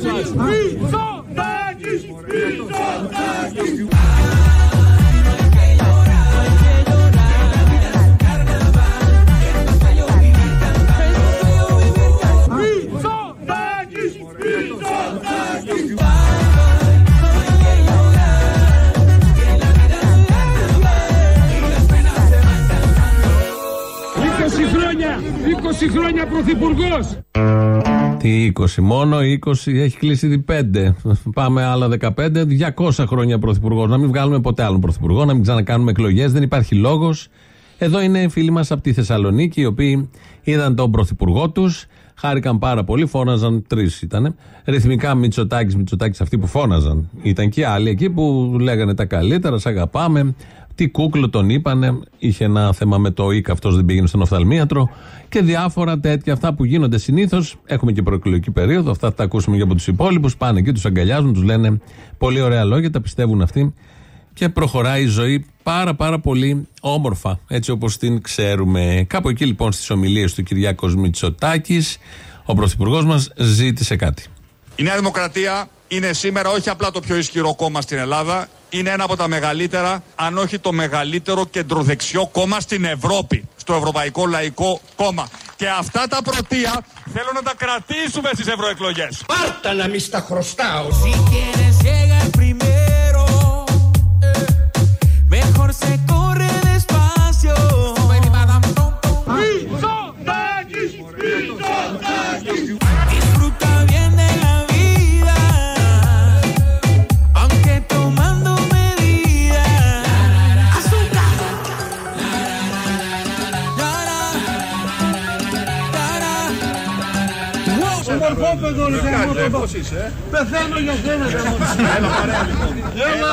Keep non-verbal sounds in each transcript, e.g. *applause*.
χρόνια! 20, μόνο 20, έχει κλείσει 5. Πάμε άλλα 15, 200 χρόνια πρωθυπουργός. Να μην βγάλουμε ποτέ άλλον πρωθυπουργό, να μην ξανακάνουμε εκλογές, δεν υπάρχει λόγος. Εδώ είναι οι φίλοι μας από τη Θεσσαλονίκη, οι οποίοι είδαν τον πρωθυπουργό τους, χάρηκαν πάρα πολύ, φώναζαν τρεις ήταν. Ρυθμικά Μητσοτάκης, Μητσοτάκης αυτοί που φώναζαν. Ήταν και άλλοι εκεί που λέγανε τα καλύτερα, σ' αγαπάμε, τι κούκλο τον είπανε. Είχε ένα θέμα με το ΙΚ, αυτός δεν πήγαινε στον οφθαλμίατρο. Και διάφορα τέτοια αυτά που γίνονται συνήθως. Έχουμε και προεκλογική περίοδο. Αυτά θα τα ακούσουμε και από τους υπόλοιπους. Πάνε εκεί, τους αγκαλιάζουν, τους λένε πολύ ωραία λόγια, τα πιστεύουν αυτοί. Και προχωράει η ζωή πάρα πάρα πολύ όμορφα, έτσι όπως την ξέρουμε. Κάπου εκεί λοιπόν στις ομιλίες του Κυριάκος Μητσοτάκης, ο Πρωθυπουργός μας ζήτησε κάτι. Η Νέα Δημοκρατία είναι σήμερα όχι απλά το πιο ισχυρό κόμμα στην Ελλάδα, είναι ένα από τα μεγαλύτερα, αν όχι το μεγαλύτερο κεντροδεξιό κόμμα στην Ευρώπη, στο Ευρωπαϊκό Λαϊκό Κόμμα. Και αυτά τα πρωτεία θέλω να τα κρατήσουμε στις ευρωεκλογές. Πάρτα να μη στα χρωστάω. Πεθαίνω για σένα. Έλα,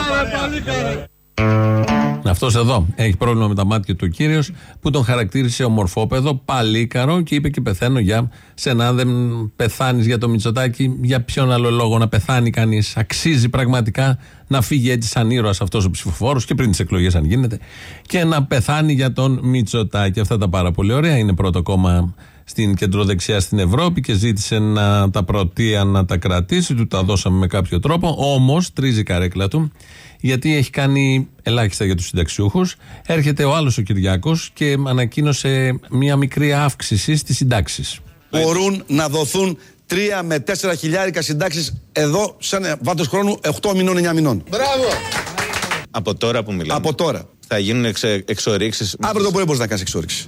Αυτός εδώ έχει πρόβλημα με τα μάτια του κύριος που τον χαρακτήρισε ομορφόπεδο, παλίκαρο και είπε και πεθαίνω για σένα. Δεν πεθάνεις για το Μητσοτάκι, για ποιον άλλο λόγο να πεθάνει κανείς; Αξίζει πραγματικά να φύγει έτσι σαν ήρωας αυτός ο ψηφοφόρος και πριν τις εκλογές, αν γίνεται, και να πεθάνει για τον Μητσοτάκι. Αυτά τα πάρα πολύ ωραία. Είναι πρώτο κόμμα στην κεντροδεξιά στην Ευρώπη και ζήτησε να τα πρωτεία να τα κρατήσει. Του τα δώσαμε με κάποιο τρόπο. Όμως τρίζει η καρέκλα του γιατί έχει κάνει ελάχιστα για τους συνταξιούχους. Έρχεται ο άλλος ο Κυριάκος και ανακοίνωσε μια μικρή αύξηση στις συντάξεις. Μπορούν να δοθούν 3 με 4 χιλιάρικα συντάξεις εδώ, σαν βάθος χρόνου 8 μηνών, 9 μηνών. Μπράβο! Από τώρα που μιλάμε. Από τώρα. Θα γίνουν εξε, εξορίξεις. Αύριο το πρωί μπορείς να κάνεις εξόριξη.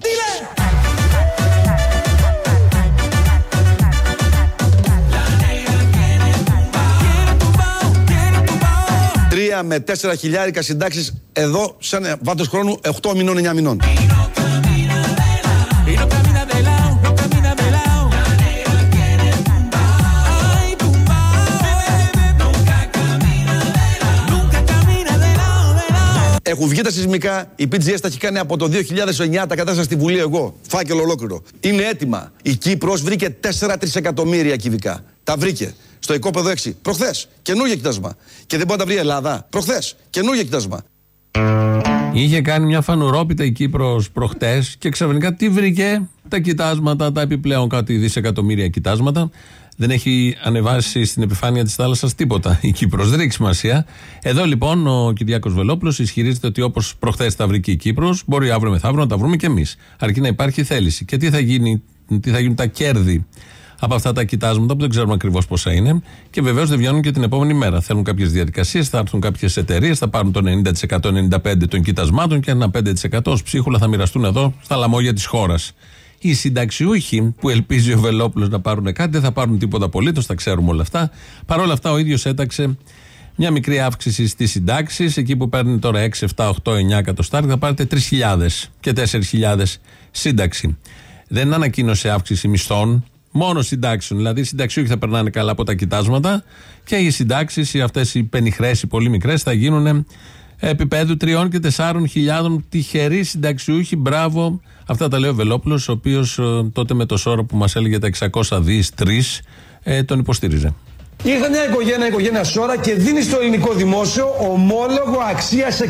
3 με 4 χιλιάρικα συντάξεις εδώ, σαν βάθος χρόνου 8 μηνών, 9 μηνών. Έχουν βγει τα σεισμικά, η PGS τα έχει κάνει από το 2009, τα κατάσταση στη Βουλή εγώ, φάκελο ολόκληρο. Είναι έτοιμα. Η Κύπρος βρήκε 4 τρισεκατομμύρια κυβικά. Τα βρήκε. Στο οικόπεδο 6. Προχθές. Καινούργια κοιτάσμα. Και δεν μπορεί να τα βρει η Ελλάδα. Προχθές. Καινούργια κοιτάσμα. Είχε κάνει μια φανουρόπιτα η Κύπρος προχτές και ξαφνικά τι βρήκε; Τα κοιτάσματα, τα επιπλέον κάτι δισεκατομμύρια κοιτάσματα. Δεν έχει ανεβάσει στην επιφάνεια της θάλασσας τίποτα η Κύπρος. Δεν έχει σημασία. Εδώ λοιπόν ο Κυριάκος Βελόπουλος ισχυρίζεται ότι όπως προχθές τα βρήκε η Κύπρος, μπορεί αύριο μεθαύριο να τα βρούμε κι εμείς. Αρκεί να υπάρχει θέληση. Και τι θα, γίνει, τι θα γίνουν τα κέρδη από αυτά τα κοιτάσματα που δεν ξέρουμε ακριβώς πόσα είναι. Και βεβαίως δεν βγαίνουν και την επόμενη μέρα. Θέλουν κάποιες διαδικασίες, θα έρθουν κάποιες εταιρείες, θα πάρουν το 90%-95% των κοιτασμάτων και ένα 5% ως ψίχουλα θα μοιραστούν εδώ στα λαμόγια της χώρας. Οι συνταξιούχοι που ελπίζει ο Βελόπουλος να πάρουν κάτι δεν θα πάρουν τίποτα απολύτως, τα ξέρουμε όλα αυτά. Παρ' όλα αυτά ο ίδιος έταξε μια μικρή αύξηση στις συντάξεις. Εκεί που παίρνει τώρα 6, 7, 8, 9 εκατοστάρια θα πάρετε 3.000 και 4.000 σύνταξη. Δεν ανακοίνωσε αύξηση μισθών, Μόνο συντάξεων. Δηλαδή οι συνταξιούχοι θα περνάνε καλά από τα κοιτάσματα και οι συντάξεις, οι αυτές οι πενιχρές, οι πολύ μικρές, θα γίνουν επίπεδου τριών και τεσσάρων χιλιάδων τυχεροί συνταξιούχοι. Μπράβο. Αυτά τα λέει ο Βελόπουλος, ο οποίος ε, τότε με το σώρο που μας έλεγε τα 600 δις 3 ε, τον υποστήριζε. Ήρθε μια οικογένεια, οικογένεια Σόρα και δίνει στο ελληνικό δημόσιο ομόλογο αξίας 670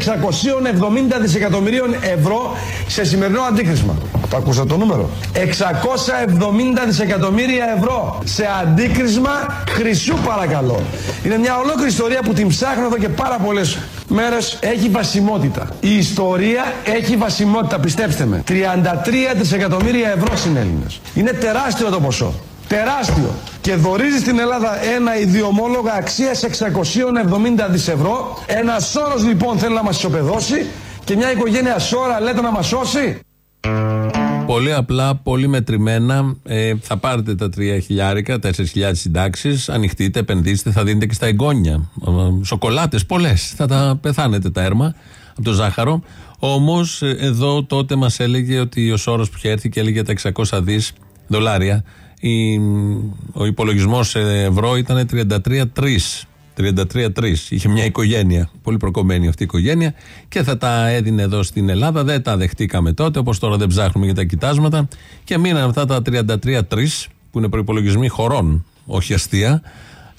δισεκατομμυρίων ευρώ σε σημερινό αντίκρισμα. Το ακούσατε το νούμερο; 670 δισεκατομμύρια ευρώ σε αντίκρισμα χρυσού παρακαλώ. Είναι μια ολόκληρη ιστορία που την ψάχνω εδώ και πάρα πολλές μέρες. Έχει βασιμότητα. Η ιστορία έχει βασιμότητα, πιστέψτε με. 33 δισεκατομμύρια ευρώ συνέλληνες. Είναι τεράστιο το ποσό. Τεράστιο. Και δορίζει στην Ελλάδα ένα ιδιομόλογα αξίας 670 δις ευρώ. Ένα σώρος λοιπόν θέλει να μας ισοπεδώσει και μια οικογένεια σώρα λέτε να μας σώσει. Πολύ απλά, πολύ μετρημένα. Ε, θα πάρετε τα 3 χιλιάρικα, 4.000 συντάξεις, ανοιχτείτε, επενδύστε, θα δίνετε και στα εγγόνια. Σοκολάτες, πολλές. Θα τα πεθάνετε τα έρμα από το ζάχαρο. Όμως, εδώ τότε μας έλεγε ότι ο Σόρο που είχε έρθει και έλεγε τα 600 δις δολάρια, η, ο υπολογισμός σε ευρώ ήταν 33-3. 33-3. Είχε μια οικογένεια, πολύ προκομμένη αυτή η οικογένεια και θα τα έδινε εδώ στην Ελλάδα. Δεν τα δεχτήκαμε τότε, όπως τώρα δεν ψάχνουμε για τα κοιτάσματα. Και μείναν αυτά τα 33-3, που είναι προπολογισμοί χωρών, όχι αστεία,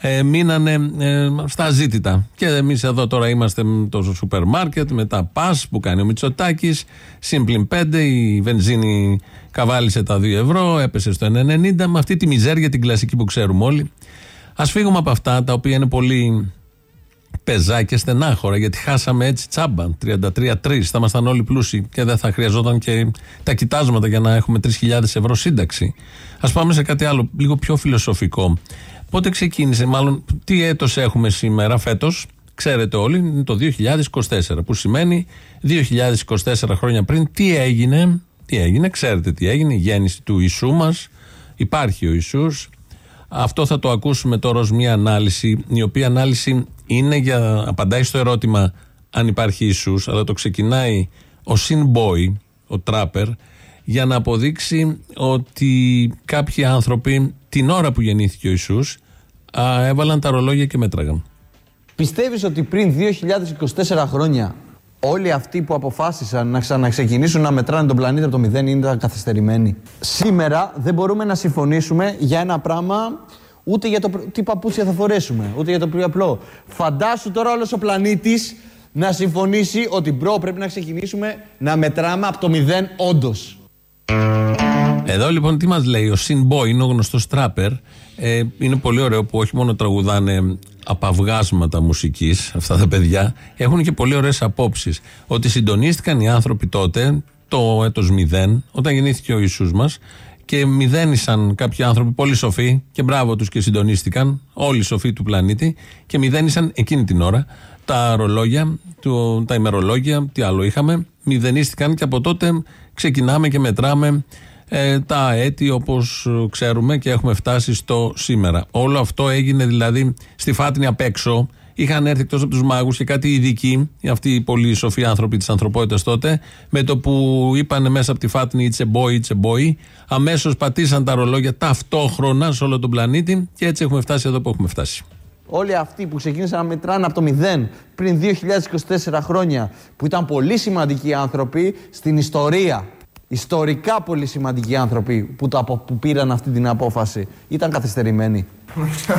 ε, μείνανε ε, στα ζήτητα. Και εμείς εδώ τώρα είμαστε με το σούπερ μάρκετ, με τα πας που κάνει ο Μητσοτάκης, σύμπλην 5, η βενζίνη καβάλισε τα 2 ευρώ, έπεσε στο 1,90 με αυτή τη μιζέρια την κλασική που ξέρουμε όλοι. Α φύγουμε από αυτά τα οποία είναι πολύ πεζά και στενάχωρα, γιατί χάσαμε έτσι τσάμπα. 33-3, θα ήμασταν όλοι πλούσιοι και δεν θα χρειαζόταν και τα κοιτάσματα για να έχουμε 3.000 ευρώ σύνταξη. Α πάμε σε κάτι άλλο, λίγο πιο φιλοσοφικό. Πότε ξεκίνησε, μάλλον τι έτος έχουμε σήμερα, φέτος, ξέρετε όλοι, είναι το 2024, που σημαίνει 2024 χρόνια πριν, τι έγινε, τι έγινε, ξέρετε τι έγινε, η γέννηση του Ιησού μας, υπάρχει ο Ιησούς, αυτό θα το ακούσουμε τώρα ως μια ανάλυση, η οποία ανάλυση είναι για, απαντάει στο ερώτημα αν υπάρχει Ιησούς, αλλά το ξεκινάει ο Sin ο τράπερ, για να αποδείξει ότι κάποιοι άνθρωποι την ώρα που γεννήθηκε ο Ιησούς α, έβαλαν τα ρολόγια και μέτραγαν. Πιστεύεις ότι πριν 2024 χρόνια όλοι αυτοί που αποφάσισαν να ξαναξεκινήσουν να μετράνε τον πλανήτη από το 0 είναι καθυστερημένοι; Σήμερα δεν μπορούμε να συμφωνήσουμε για ένα πράγμα ούτε για το τι παπούτσια θα φορέσουμε, ούτε για το πιο απλό. Φαντάσου τώρα όλος ο πλανήτης να συμφωνήσει ότι bro πρέπει να ξεκινήσουμε να μετράμε από το 0 όντως. Εδώ λοιπόν τι μας λέει ο Sin Boy, είναι ο γνωστός τράπερ. Ε, είναι πολύ ωραίο που όχι μόνο τραγουδάνε απαυγάσματα μουσικής αυτά τα παιδιά, έχουν και πολύ ωραίες απόψεις. Ότι συντονίστηκαν οι άνθρωποι τότε, το έτος 0, όταν γεννήθηκε ο Ιησούς μας, και μηδένισαν κάποιοι άνθρωποι πολύ σοφοί και μπράβο τους και συντονίστηκαν, όλοι οι σοφοί του πλανήτη και μηδένισαν εκείνη την ώρα τα ρολόγια, τα ημερολόγια, τι άλλο είχαμε, μηδενίστηκαν και από τότε ξεκινάμε και μετράμε ε, τα έτη όπως ξέρουμε και έχουμε φτάσει στο σήμερα. Όλο αυτό έγινε δηλαδή στη Φάτνη απ' έξω. Είχαν έρθει εκτός από τους μάγους και κάτι ειδικοί, αυτοί οι πολύ σοφοί άνθρωποι της ανθρωπότητας τότε, με το που είπαν μέσα από τη Φάτνη It's a boy, it's a boy, αμέσως πατήσαν τα ρολόγια ταυτόχρονα σε όλο τον πλανήτη και έτσι έχουμε φτάσει εδώ που έχουμε φτάσει. Όλοι αυτοί που ξεκίνησαν να μετράνε από το 0 πριν 2024 χρόνια, που ήταν πολύ σημαντικοί άνθρωποι στην ιστορία ιστορικά πολύ σημαντικοί άνθρωποι που, το, που πήραν αυτή την απόφαση ήταν καθυστερημένοι.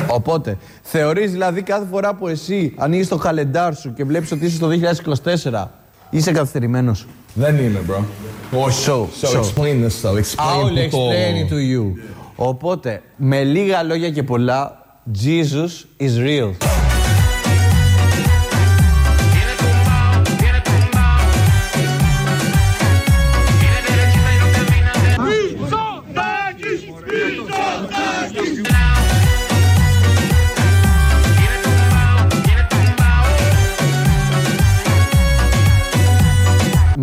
Οπότε, θεωρείς δηλαδή κάθε φορά που εσύ ανοίγεις το καλεντάρ σου και βλέπεις ότι είσαι στο 2024, είσαι καθυστερημένος; Δεν είμαι, bro. So, So, explain this though. Explain I'll explain it to you. Οπότε, με λίγα λόγια και πολλά, Jesus is real.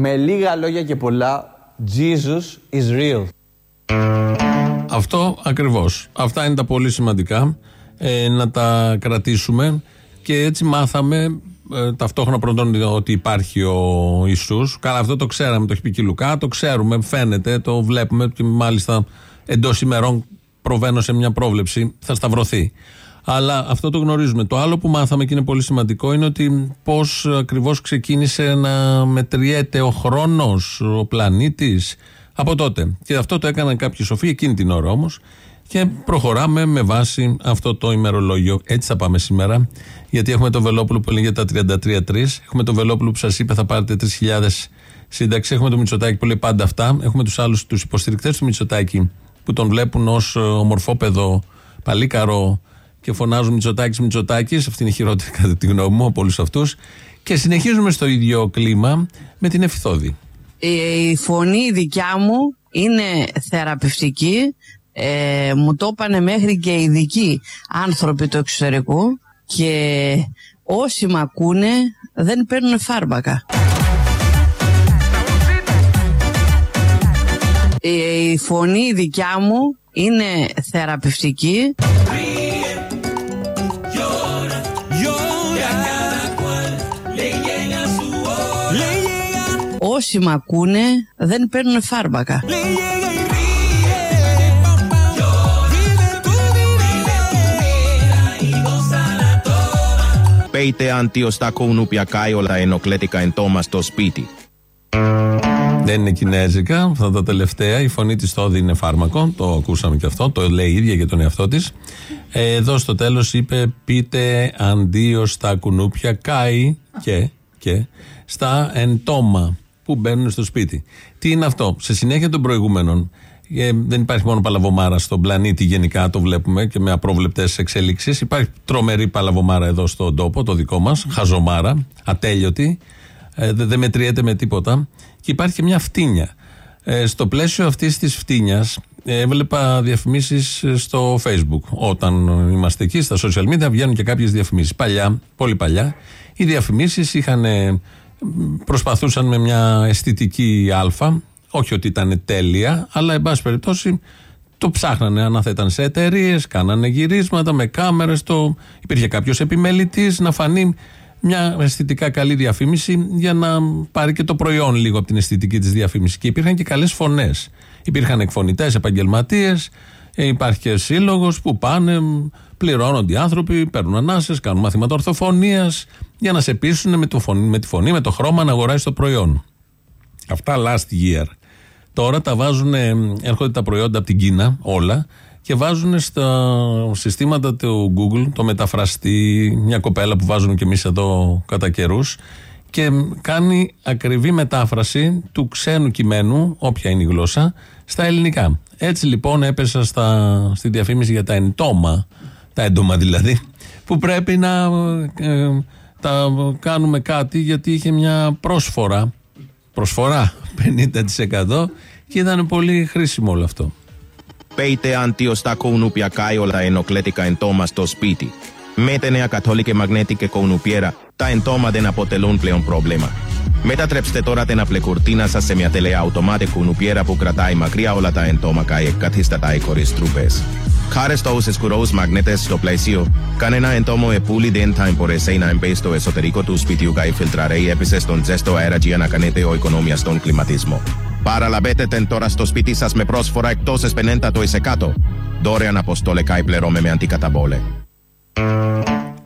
Με λίγα λόγια και πολλά, Jesus is real. Αυτό ακριβώς. Αυτά είναι τα πολύ σημαντικά ε, να τα κρατήσουμε και έτσι μάθαμε ε, ταυτόχρονα πρώτον ότι υπάρχει ο Ιησούς. Καλά αυτό το ξέραμε, το έχει πει και Λουκά, το ξέρουμε, φαίνεται, το βλέπουμε και μάλιστα εντός ημερών προβαίνω σε μια πρόβλεψη, θα σταυρωθεί. Αλλά αυτό το γνωρίζουμε. Το άλλο που μάθαμε και είναι πολύ σημαντικό είναι ότι πώς ακριβώς ξεκίνησε να μετριέται ο χρόνος, ο πλανήτης από τότε. Και αυτό το έκαναν κάποιοι σοφοί εκείνη την ώρα όμως. Και προχωράμε με βάση αυτό το ημερολόγιο. Έτσι θα πάμε σήμερα. Γιατί έχουμε τον Βελόπουλο που έλεγε τα 33-3. Έχουμε τον Βελόπουλο που σας είπε θα πάρετε 3.000 σύνταξη. Έχουμε τον Μητσοτάκη που λέει πάντα αυτά. Έχουμε τους άλλους τους υποστηρικτές του Μητσοτάκη που τον βλέπουν ως ομορφόπεδο, παλίκαρο και φωνάζουν Μητσοτάκης Μητσοτάκης. Αυτή είναι η χειρότερη κατά τη γνώμη μου από όλους αυτούς. Και συνεχίζουμε στο ίδιο κλίμα με την Ευθόδη. Η φωνή δικιά μου είναι θεραπευτική. Ε, μου το είπανε μέχρι και ειδικοί άνθρωποι του εξωτερικού και όσοι με ακούνε δεν παίρνουν φάρμακα. Η φωνή δικιά μου είναι θεραπευτική. Όσοι με ακούνε δεν παίρνουν φάρμακα. Πέιτε αντίο στα κονούπια κάιολα ενοκλέτικα εν τόμα στο σπίτι. Δεν είναι κινέζικα, αυτά τα τελευταία. Η φωνή της Θόδη είναι φάρμακο. Το ακούσαμε και αυτό. Το λέει η ίδια για τον εαυτό της. εδώ στο τέλος είπε: Πείτε αντίο στα κουνούπια, κάει και, και στα εντόμα που μπαίνουν στο σπίτι. Τι είναι αυτό; Σε συνέχεια των προηγούμενων, ε, δεν υπάρχει μόνο παλαβομάρα στον πλανήτη γενικά, το βλέπουμε και με απρόβλεπτες εξέλιξεις. Υπάρχει τρομερή παλαβομάρα εδώ στον τόπο, το δικό μας, χαζομάρα, ατέλειωτη, ε, δεν δε μετριέται με τίποτα. Και υπάρχει και μια φτύνια. Ε, στο πλαίσιο αυτής της φτύνιας, ε, έβλεπα διαφημίσεις στο Facebook. Όταν είμαστε εκεί, στα social media, βγαίνουν και κάποιες διαφημίσεις. Παλιά, πολύ παλιά, οι διαφημίσεις είχαν προσπαθούσαν με μια αισθητική αλφα, όχι ότι ήταν τέλεια, αλλά εν πάση περιπτώσει το ψάχνανε αν θα ήταν σε εταιρείες, κάνανε γυρίσματα με κάμερες. Το... Υπήρχε κάποιος επιμελητής να φανεί μια αισθητικά καλή διαφήμιση για να πάρει και το προϊόν λίγο από την αισθητική της διαφήμισης. Και υπήρχαν και καλές φωνές. Υπήρχαν εκφωνητές, επαγγελματίες, ε, υπάρχει και σύλλογος που πάνε, πληρώνονται οι άνθρωποι, παίρνουν ανάσες, κάνουν μαθήματα ορθοφωνίας για να σε πείσουν με, το φωνή, με τη φωνή, με το χρώμα να αγοράσεις το προϊόν. Αυτά last year. Τώρα τα βάζουν, έρχονται τα προϊόντα από την Κίνα, όλα, και βάζουν στα συστήματα του Google, το μεταφραστή, μια κοπέλα που βάζουν και εμείς εδώ κατά καιρούς, και κάνει ακριβή μετάφραση του ξένου κειμένου, όποια είναι η γλώσσα, στα ελληνικά. Έτσι λοιπόν έπεσα στα, στη διαφήμιση για τα εντόμα, τα έντομα δηλαδή, που πρέπει να ε, τα κάνουμε κάτι γιατί είχε μια πρόσφορα, προσφορά 50% και ήταν πολύ χρήσιμο όλο αυτό. Πέιτε αντίο στα κονούπια κάιολα ενοκλέτικα εν τόμας στο σπίτι. Με τη νέα καθόλικη μαγνέτικη κονουπιέρα, τα εντόμα δεν αποτελούν πλέον πρόβλημα. Μετατρέψτε τώρα την απλεκουρτίνα σας σε μια τελεααυτομάτη κουνουπιέρα που κρατάει μακριά όλα τα εντόμακα και καθίσταται χωρί τρούπες. Χάρη στου σκουρού μαγνήτε στο πλαίσιο, κανένα εντόμο επούλη δεν θα μπορέσει να μπει στο εσωτερικό του σπιτιού και φιλτραρέει έπεισε στον ζέστο αέρα για να κάνετε ο οικονομία στον κλιματισμό. Παραλαβετε την τώρα στο σπίτι σας με πρόσφορα εκτός 50%. Δωρεάν αποστόλε καί πληρώμε με αντικαταβόλε.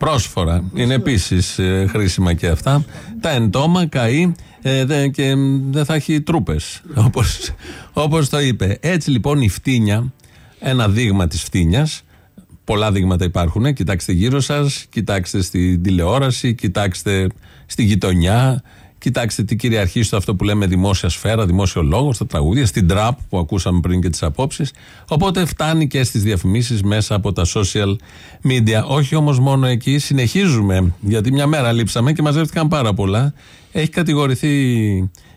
Πρόσφορα. Είναι επίσης χρήσιμα και αυτά. Τα εντόμα, καεί ε, δε, και δεν θα έχει τρούπες. *laughs* Όπως, όπως το είπε. Έτσι λοιπόν η φτύνια, ένα δείγμα της φτύνιας. Πολλά δείγματα υπάρχουν. Κοιτάξτε γύρω σας, κοιτάξτε στην τηλεόραση, κοιτάξτε στη γειτονιά, Κοιτάξτε τι κυριαρχεί στο αυτό που λέμε δημόσια σφαίρα, δημόσιο λόγο, στα τραγούδια, στην τραπ που ακούσαμε πριν και τις απόψεις. Οπότε φτάνει και στις διαφημίσεις μέσα από τα social media. Όχι όμως μόνο εκεί, συνεχίζουμε. Γιατί μια μέρα λείψαμε και μαζεύτηκαν πάρα πολλά. Έχει κατηγορηθεί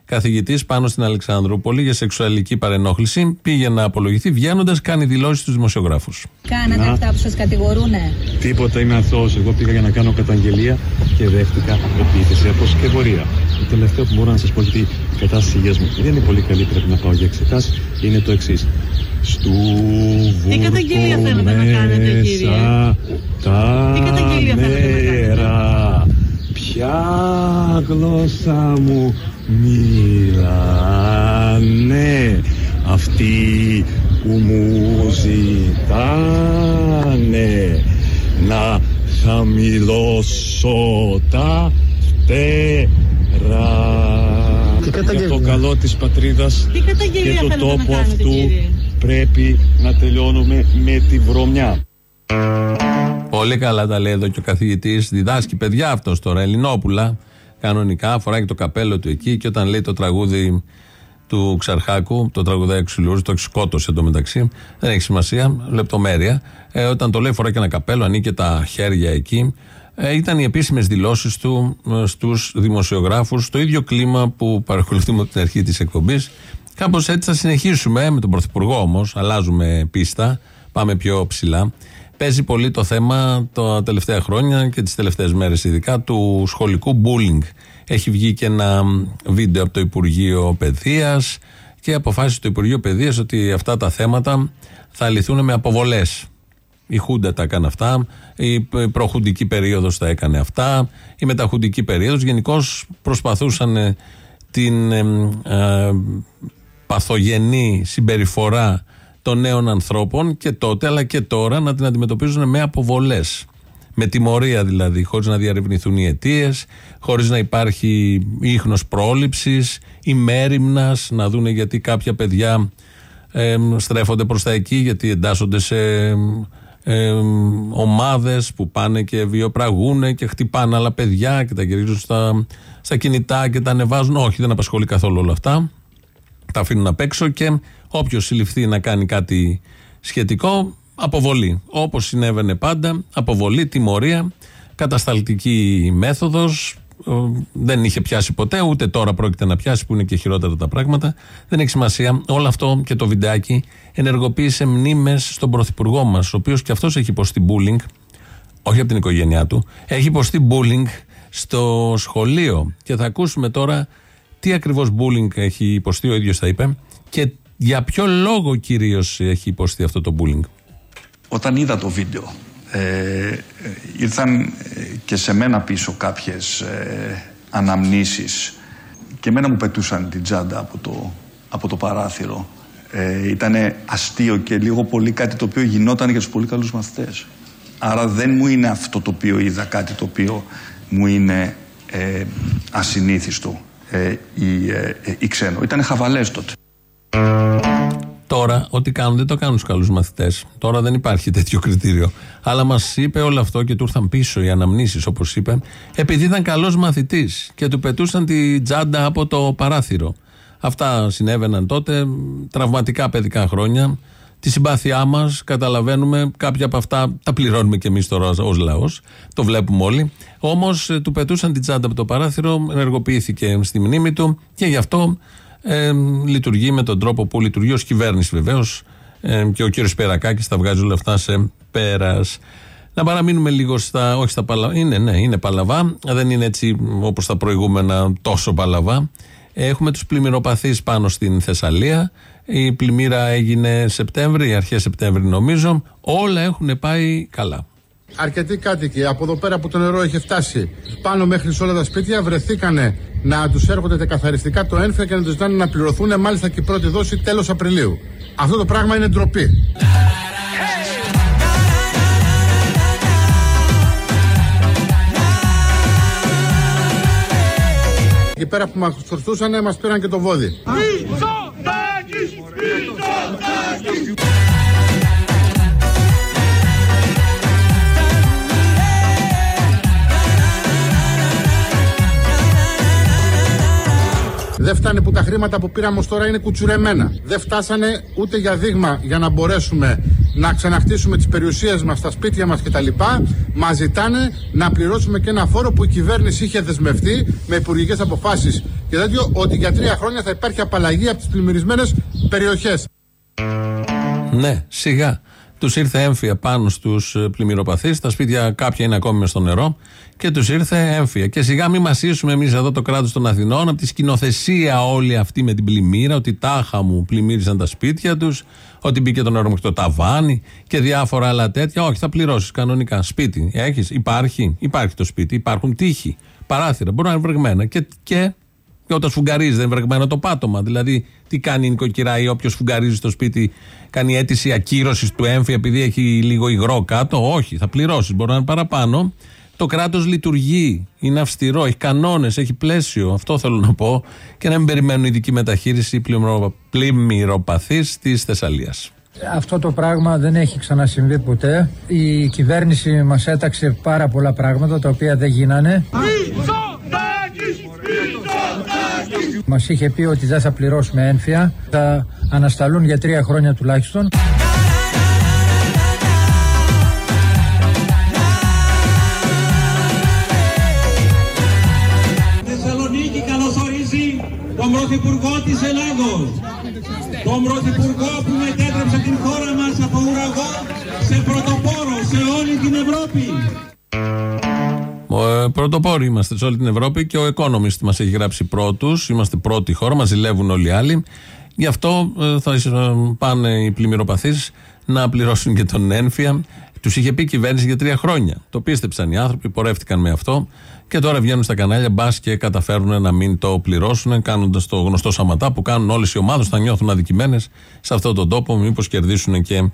καθηγητής πάνω στην Αλεξανδρούπολη για σεξουαλική παρενόχληση. Πήγε να απολογηθεί, βγαίνοντας, κάνει δηλώσεις στους δημοσιογράφους. Κάνατε Να. αυτά που σας κατηγορούνε. Τίποτα, είμαι αθώος. Εγώ πήγα για να κάνω καταγγελία και δέχτηκα επίθεση από συσκευωρία. Το τελευταίο που μπορώ να σας πω γιατί η κατάσταση υγείας μου δεν είναι πολύ καλή, πρέπει να πάω για εξετάσεις, είναι το εξής. Στου Τι καταγγελία θέλετε να κάνετε, κύριε; Τα Τι καταγγελία θέλετε να κάνετε; νερά. Ποια γλώσσα μου μιλάνε αυτοί που μου ζητάνε να χαμηλώσω τα φτερά Τι για το καλό της πατρίδας Τι και καταγγελία του θέλετε να τόπου κάνετε, αυτού κύριε; πρέπει να τελειώνουμε με τη βρωμιά. Πολύ καλά τα λέει εδώ και ο καθηγητής. Διδάσκει παιδιά αυτό τώρα, Ελληνόπουλα. Κανονικά, φοράει και το καπέλο του εκεί και όταν λέει το τραγούδι του Ξαρχάκου, το τραγουδάει Ξυλούρη, το έχει σκότωσε εντωμεταξύ. Δεν έχει σημασία, λεπτομέρεια. Ε, όταν το λέει, φοράει και ένα καπέλο, ανοίγει τα χέρια εκεί. Ε, ήταν οι επίσημες δηλώσεις του ε, στους δημοσιογράφους, στο ίδιο κλίμα που παρακολουθούμε από την αρχή της εκπομπής. Κάπως έτσι θα συνεχίσουμε με τον Πρωθυπουργό όμως. Αλλάζουμε πίστα, πάμε πιο ψηλά. Παίζει πολύ το θέμα τα τελευταία χρόνια και τις τελευταίες μέρες ειδικά του σχολικού bullying. Έχει βγει και ένα βίντεο από το Υπουργείο Παιδείας και αποφάσισε το Υπουργείο Παιδείας ότι αυτά τα θέματα θα λυθούν με αποβολές. Η Χούντα τα έκανε αυτά, η προχουντική περίοδος τα έκανε αυτά, η μεταχουντική περίοδος. Γενικώς προσπαθούσαν την ε, ε, παθογενή συμπεριφορά των νέων ανθρώπων και τότε αλλά και τώρα να την αντιμετωπίζουν με αποβολές. Με τιμωρία δηλαδή, χωρίς να διαρευνηθούν οι αιτίες, χωρίς να υπάρχει ίχνος πρόληψης ή μέρημνας, να δούνε γιατί κάποια παιδιά ε, στρέφονται προς τα εκεί, γιατί εντάσσονται σε ε, ομάδες που πάνε και βιοπραγούν και χτυπάνε άλλα παιδιά και τα γυρίζουν στα, στα κινητά και τα ανεβάζουν. Όχι, δεν απασχολεί καθόλου όλα αυτά. Τα αφήνουν απ' έξω και όποιος συλληφθεί να κάνει κάτι σχετικό, αποβολή. Όπως συνέβαινε πάντα, αποβολή, τιμωρία, κατασταλτική μέθοδος. Δεν είχε πιάσει ποτέ, ούτε τώρα πρόκειται να πιάσει που είναι και χειρότερα τα πράγματα. Δεν έχει σημασία. Όλο αυτό και το βιντεάκι ενεργοποίησε μνήμες στον πρωθυπουργό μας, ο οποίος και αυτός έχει υποστεί bullying, όχι από την οικογένειά του, έχει υποστεί bullying στο σχολείο. Και θα ακούσουμε τώρα τι ακριβώς bullying έχει υποστεί, ο ίδιος θα είπε, και για ποιο λόγο κυρίως έχει υποστεί αυτό το bullying. Όταν είδα το βίντεο, ε, ήρθαν ε, και σε μένα πίσω κάποιες ε, αναμνήσεις και μένα μου πετούσαν την τσάντα από το, από το παράθυρο. Ε, ήταν αστείο και λίγο πολύ κάτι το οποίο γινόταν για τους πολύ καλούς μαθητές. Άρα δεν μου είναι αυτό το οποίο είδα κάτι το οποίο μου είναι ε, ασυνήθιστο ε, ή, ε, ή ξένο. Ήταν χαβαλές τότε. Τώρα, ό,τι κάνουν δεν το κάνουν στους καλούς μαθητές. Τώρα δεν υπάρχει τέτοιο κριτήριο. Αλλά μας είπε όλο αυτό και του ήρθαν πίσω οι αναμνήσεις όπως είπε, επειδή ήταν καλός μαθητής και του πετούσαν τη τζάντα από το παράθυρο. Αυτά συνέβαιναν τότε, τραυματικά παιδικά χρόνια. Τη συμπάθειά μας, καταλαβαίνουμε, κάποια από αυτά τα πληρώνουμε και εμείς τώρα ως λαός. Το βλέπουμε όλοι. Όμως του πετούσαν την τσάντα από το παράθυρο, ενεργοποιήθηκε στη μνήμη του και γι' αυτό ε, λειτουργεί με τον τρόπο που λειτουργεί ως κυβέρνηση βεβαίως. Ε, και ο κύριος Περακάκη τα βγάζει όλα αυτά σε πέρας. Να παραμείνουμε λίγο στα. Όχι στα παλαβά. Είναι, ναι, είναι παλαβά. Δεν είναι έτσι όπως τα προηγούμενα τόσο παλαβά. Έχουμε τους πλημμυροπαθείς πάνω στην Θεσσαλία. Η πλημμύρα έγινε Σεπτέμβρη, αρχές Σεπτέμβρη νομίζω. Όλα έχουν πάει καλά. Αρκετοί κάτοικοι από εδώ πέρα που το νερό έχει φτάσει πάνω μέχρι σε όλα τα σπίτια βρεθήκανε να τους έρχονται καθαριστικά το ένφια και να τους ζητάνε να πληρωθούν μάλιστα και η πρώτη δόση τέλος Απριλίου. Αυτό το πράγμα είναι ντροπή. Εκεί πέρα που μας φορτούσαν μας πήραν και το βόδι. Δεν φτάνει που τα χρήματα που πήραμε ως τώρα είναι κουτσουρεμένα. Δεν φτάσανε ούτε για δείγμα για να μπορέσουμε να ξαναχτίσουμε τις περιουσίες μας στα σπίτια μας κτλ. Μας ζητάνε να πληρώσουμε και ένα φόρο που η κυβέρνηση είχε δεσμευτεί με υπουργικές αποφάσεις και τέτοιο ότι για τρία χρόνια θα υπάρχει απαλλαγή από τις πλημμυρισμένες περιοχές. Ναι, σιγά. Τους ήρθε έμφυα πάνω στους πλημμυροπαθείς. Τα σπίτια κάποια είναι ακόμη μες στο νερό και τους ήρθε έμφυα. Και σιγά μην μασίσουμε εμείς εδώ το κράτος των Αθηνών από τη σκηνοθεσία όλη αυτή με την πλημμύρα, ότι τάχα μου πλημμύρισαν τα σπίτια τους, ότι μπήκε το νερό μέχρι το ταβάνι και διάφορα άλλα τέτοια. Όχι, θα πληρώσεις κανονικά. Σπίτι έχεις, υπάρχει, υπάρχει το σπίτι, υπάρχουν τείχοι, παράθυρα, μπορεί να είναι βρεγμένα και, και και όταν σφουγγαρίζεις, δεν είναι βρεγμένο το πάτωμα. Δηλαδή, τι κάνει η νοικοκυρά ή όποιος σφουγγαρίζει στο σπίτι, κάνει αίτηση ακύρωσης του έμφυ επειδή έχει λίγο υγρό κάτω; Όχι, θα πληρώσεις. Μπορεί να είναι παραπάνω. Το κράτος λειτουργεί, είναι αυστηρό, έχει κανόνες, έχει πλαίσιο. Αυτό θέλω να πω. Και να μην περιμένουν ειδική μεταχείριση πλημμυροπαθής της Θεσσαλίας. Αυτό το πράγμα δεν έχει ξανασυμβεί ποτέ. Η κυβέρνηση μας έταξε πάρα πολλά πράγματα τα οποία δεν γίνανε. Μας είχε πει ότι δεν θα πληρώσουμε ένφια, θα ανασταλούν για τρία χρόνια τουλάχιστον. Θεσσαλονίκη καλωσορίζει τον Πρωθυπουργό της Ελλάδος. Τον Πρωθυπουργό που μετέτρεψε την χώρα μας από ουραγό σε πρωτοπόρο σε όλη την Ευρώπη. Ε, Πρωτοπόροι είμαστε σε όλη την Ευρώπη και ο Economist μας έχει γράψει πρώτους. Είμαστε πρώτη χώρα, μας ζηλεύουν όλοι οι άλλοι. Γι' αυτό ε, θα ε, πάνε οι πλημμυροπαθείς να πληρώσουν και τον ένφια. Τους είχε πει η κυβέρνηση για τρία χρόνια. Το πίστεψαν οι άνθρωποι, πορεύτηκαν με αυτό και τώρα βγαίνουν στα κανάλια μπας και καταφέρουν να μην το πληρώσουν, κάνοντας το γνωστό σαματά που κάνουν όλες οι ομάδες, θα νιώθουν αδικημένες σε αυτόν τον τόπο, μήπως κερδίσουν και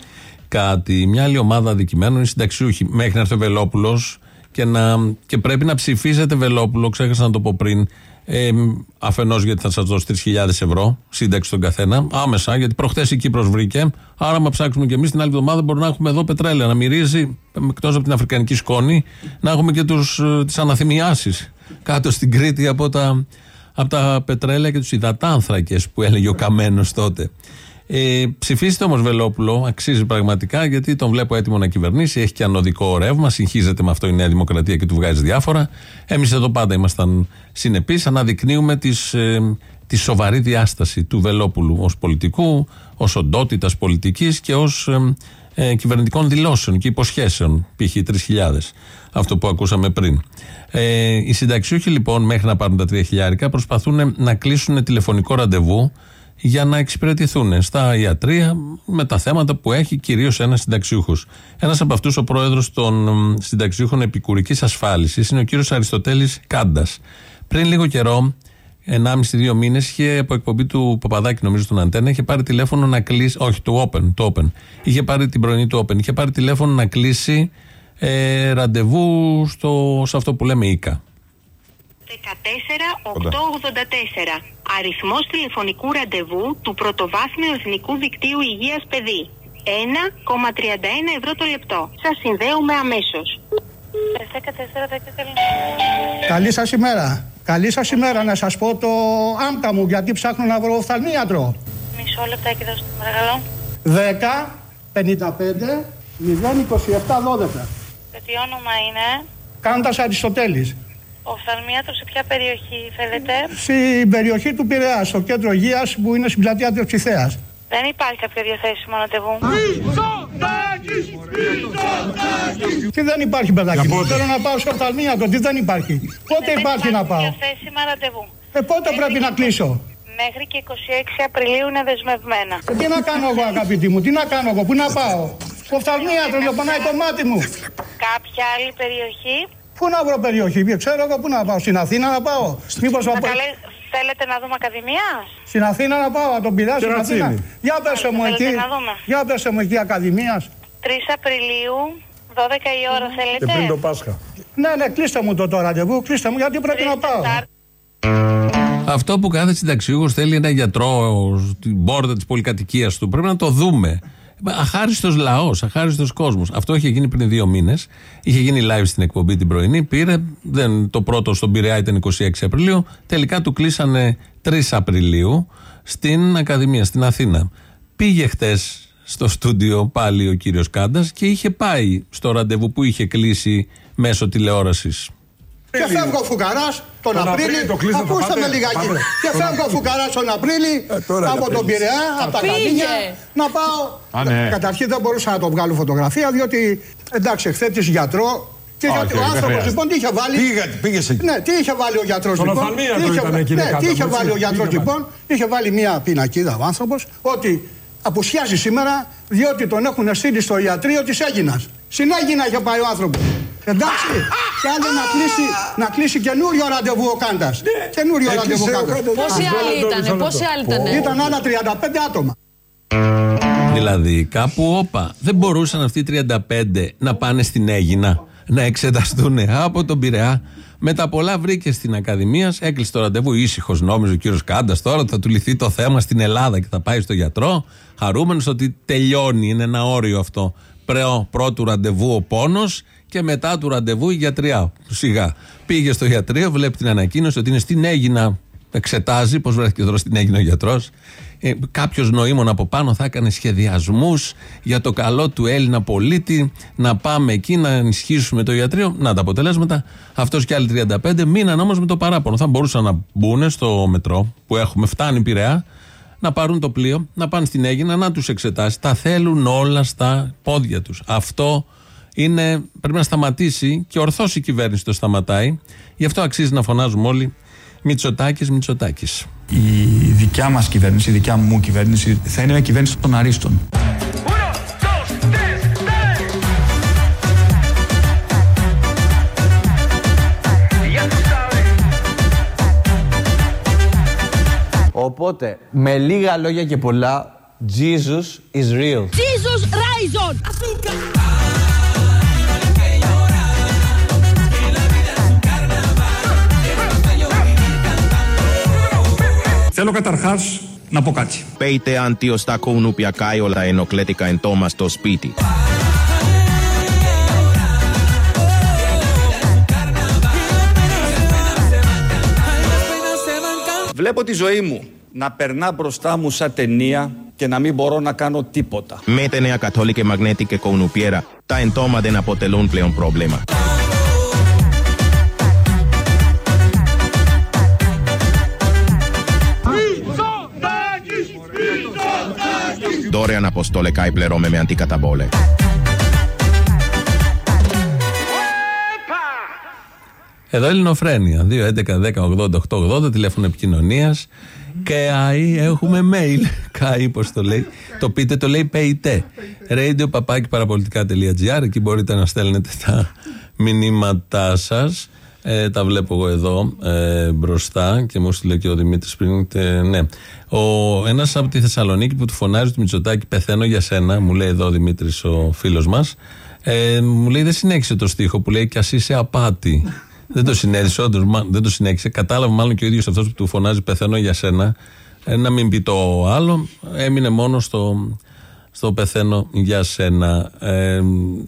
κάτι. Μια άλλη ομάδα αδικημένων είναι οι συνταξιούχοι. Μέχρι να έρθει ο Βελόπουλος και, να, και πρέπει να ψηφίσετε Βελόπουλο, ξέχασα να το πω πριν, ε, αφενός γιατί θα σας δώσει 3.000 ευρώ σύνταξη στον καθένα, άμεσα, γιατί προχθέ η Κύπρος βρήκε. Άρα, μα ψάξουμε και εμείς την άλλη εβδομάδα, μπορούμε να έχουμε εδώ πετρέλαια να μυρίζει, εκτός από την Αφρικανική σκόνη, να έχουμε και τις αναθυμιάσεις κάτω στην Κρήτη από τα, από τα πετρέλαια και τους υδατάνθρακες που έλεγε ο Καμένος τότε. Ε, ψηφίστε όμως Βελόπουλο, αξίζει πραγματικά γιατί τον βλέπω έτοιμο να κυβερνήσει. Έχει και ανωδικό ρεύμα, συγχύζεται με αυτό η Νέα Δημοκρατία και του βγάζει διάφορα. Εμείς εδώ πάντα ήμασταν συνεπείς, αναδεικνύουμε τις, ε, τη σοβαρή διάσταση του Βελόπουλου ως πολιτικού, ως οντότητας πολιτικής και ως ε, ε, κυβερνητικών δηλώσεων και υποσχέσεων, π.χ. 3.000. Αυτό που ακούσαμε πριν. Ε, οι συνταξιούχοι λοιπόν, μέχρι να πάρουν τα 3.000, προσπαθούν να κλείσουν τηλεφωνικό ραντεβού για να εξυπηρετηθούν στα ιατρία με τα θέματα που έχει κυρίως ένας συνταξιούχος. Ένας από αυτούς, ο πρόεδρος των συνταξιούχων επικουρικής ασφάλισης, είναι ο κύριος Αριστοτέλης Κάντας. Πριν λίγο καιρό, 1,5-2 μήνες, είχε από εκπομπή του Παπαδάκη, νομίζω, στον Αντένα, είχε πάρει τηλέφωνο να κλείσει. Όχι, του Open, το Open. Είχε πάρει την πρωινή του Open. Είχε πάρει τηλέφωνο να κλείσει ε, ραντεβού στο, σε αυτό που λέμε ΙΚΑ. 14884. Αριθμός τηλεφωνικού ραντεβού του Πρωτοβάθμιου Εθνικού Δικτύου Υγείας Παιδί. 1,31 ευρώ το λεπτό. Σας συνδέουμε αμέσως. Καλή σας ημέρα. Καλή σας ημέρα να σας πω το άμπτα μου γιατί ψάχνω να βρω οφθαλμίατρο. Μισό λεπτάκι δώστε παρακαλώ. 10, 55, 027, 12. Και τι όνομα είναι; Κάνοντας Αριστοτέλης. Οφθαλμίατρο σε ποια περιοχή θέλετε; Στην περιοχή του Πειραιά, στο κέντρο υγείας που είναι στην πλατεία Τριψιθέας. Δεν υπάρχει κάποιο διαθέσιμο ραντεβού; Τι δεν υπάρχει παιδάκι μου. Θέλω να πάω στο οφθαλμίατρο. Τι δεν υπάρχει. Πότε Δεν υπάρχει να πάω; Διαθέσιμα ραντεβού. Ε, πότε πρέπει να κλείσω; Μέχρι και 26 Απριλίου είναι δεσμευμένα. Ε, τι να κάνω εγώ αγαπητή μου. Τι να κάνω εγώ. Πού να πάω; Στο οφθαλμίατρο δεν πονάει το μάτι μου. Κάποια άλλη περιοχή; Πού να βρω περιοχή. Ξέρω εγώ πού να πάω. Στην Αθήνα να πάω. Μήπως Να από... καλέ- Θέλετε να δούμε Ακαδημία; Στην Αθήνα να πάω. Να τον πειράσω στην Τερατσίνη. Αθήνα. Για πέσε μου Θέλετε εκεί. να δούμε. Για πέσε μου εκεί Ακαδημίας. 3 Απριλίου, 12 η ώρα θέλετε; Πάσχα. Ναι, ναι, κλείστε μου το, το ραντεβού. Κλείστε μου γιατί πρέπει να πάω. Αυτό που κάθε συνταξιούχος θέλει ένα γιατρό στην πόρτα της πολυκατοικίας του. Πρέπει να το δούμε. Αχάριστος λαός, αχάριστος κόσμος. Αυτό είχε γίνει πριν δύο μήνες. Είχε γίνει live στην εκπομπή την πρωινή. Πήρε, δεν, το πρώτο στον Πειραιά ήταν 26 Απριλίου. Τελικά του κλείσανε 3 Απριλίου στην Ακαδημία, στην Αθήνα. Πήγε χτες στο στούντιο πάλι ο κύριος Κάντας και είχε πάει στο ραντεβού που είχε κλείσει μέσω τηλεόρασης. Και φεύγω ο Φουκαράς τον, Τον Απρίλη. Απρίλη το κλείσατε, Ακούστε πάτε. με λιγάκι. Πάμε. Και φεύγω ο Φουκαράς τον Απρίλη τώρα από τα τον πήγες. Πειραιά, από τα Πήγε. Καδίνια να πάω. Α, ναι. Καταρχήν δεν μπορούσα να το βγάλω φωτογραφία διότι εντάξει, εχθέτει γιατρό. Και Όχι, γιατί ο δεν άνθρωπος χρειάζεται. λοιπόν τι είχε βάλει; Πήγα- πήγες εκεί. Ναι, τι είχε βάλει ο γιατρός Στον λοιπόν; οφθαλμίατρο τι είχε, ήταν εκεί, ναι, κάτω, τι είχε έτσι. βάλει ο Τι γιατρός είχε λοιπόν; Είχε βάλει μία πινακίδα ο άνθρωπος ότι απουσιάζει σήμερα διότι τον έχουν στείλει στο ιατρείο της Έγινας. Στην Έγινα είχε πάει ο άνθρωπος. Εντάξει, και άλλο να κλείσει, να κλείσει καινούριο ραντεβού ο Κάντας. Καινούριο Έκλεισε ραντεβού ο Κάντας. Κάντας. Πόσοι άλλοι ήτανε, πόσοι άλλοι ήτανε; Ήταν άλλα 35 άτομα. Δηλαδή, κάπου όπα. Δεν μπορούσαν αυτοί οι 35 να πάνε στην Έγινα να εξεταστούν από τον Πειραιά Με τα πολλά βρήκε στην Ακαδημία, έκλεισε το ραντεβού ήσυχος, νόμιζε ο κύριος Κάντας τώρα ότι θα του λυθεί το θέμα στην Ελλάδα και θα πάει στο γιατρό. Χαρούμενος ότι τελειώνει, είναι ένα όριο αυτό. Πρέο πρώτου ραντεβού ο πόνος και μετά του ραντεβού η γιατριά. Σιγά. Πήγε στο γιατρείο, βλέπει την ανακοίνωση ότι είναι στην Έγινα. Εξετάζει πώς βρέθηκε τώρα στην Έγινα ο γιατρός. Ε, Κάποιος νοήμων από πάνω θα έκανε σχεδιασμούς για το καλό του Έλληνα πολίτη. Να πάμε εκεί να ενισχύσουμε το ιατρείο. Να τα αποτελέσματα. Αυτός και άλλοι 35 μείναν όμως με το παράπονο. Θα μπορούσαν να μπουν στο μετρό που έχουμε, φτάνει πειραιά, να πάρουν το πλοίο, να πάνε στην Έγινα, να τους εξετάσει. Τα θέλουν όλα στα πόδια τους. Αυτό είναι, πρέπει να σταματήσει και ορθώς η κυβέρνηση το σταματάει. Γι' αυτό αξίζει να φωνάζουμε όλοι Μητσοτάκης, Μητσοτάκης. Η δικιά μας κυβέρνηση, η δικιά μου κυβέρνηση θα είναι μια κυβέρνηση των αρίστων. Οπότε, με λίγα λόγια και πολλά, Jesus is real. Jesus Rise Θέλω καταρχάς να πω κάτι. Peite antiosta kounupia kaiola enokletika en Thomas το σπίτι. Βλέπω τη ζωή μου να περνά μπροστά μου σαν ταινία και να μην μπορώ να κάνω τίποτα. Με τα νέα καθόλικη μαγνέτη και κounupiera, τα εντόμα δεν αποτελούν πλέον πρόβλημα. Δωρεάν αποστόλε καί πληρώμε με αντικαταβόλε. Εδώ Ελληνοφρένια. 2.11.10.80.880 τηλέφωνο επικοινωνίας. Και αι, έχουμε mail. *laughs* Καί, πώ το λέει. Το πείτε, το λέει ΠΕΙΤΕ. Radio παπάκι παραπολιτικά.gr. Εκεί μπορείτε να στέλνετε τα μηνύματά σας. Ε, τα βλέπω εγώ εδώ ε, μπροστά και μου στείλε και ο Δημήτρης πριν. ε, ναι. Ο, ένας από τη Θεσσαλονίκη που του φωνάζει του Μητσοτάκη Πεθαίνω για σένα, μου λέει εδώ ο Δημήτρης ο φίλος μας. Ε, μου λέει δεν συνέχισε το στίχο που λέει Κι ας είσαι απάτη. *laughs* δεν το συνέχισε, όντως δεν το συνέχισε. Κατάλαβε μάλλον και ο ίδιος αυτός που του φωνάζει Πεθαίνω για σένα. Ε, να μην πει το άλλο. Έμεινε μόνος στο, στο πεθαίνω για σένα. Ε,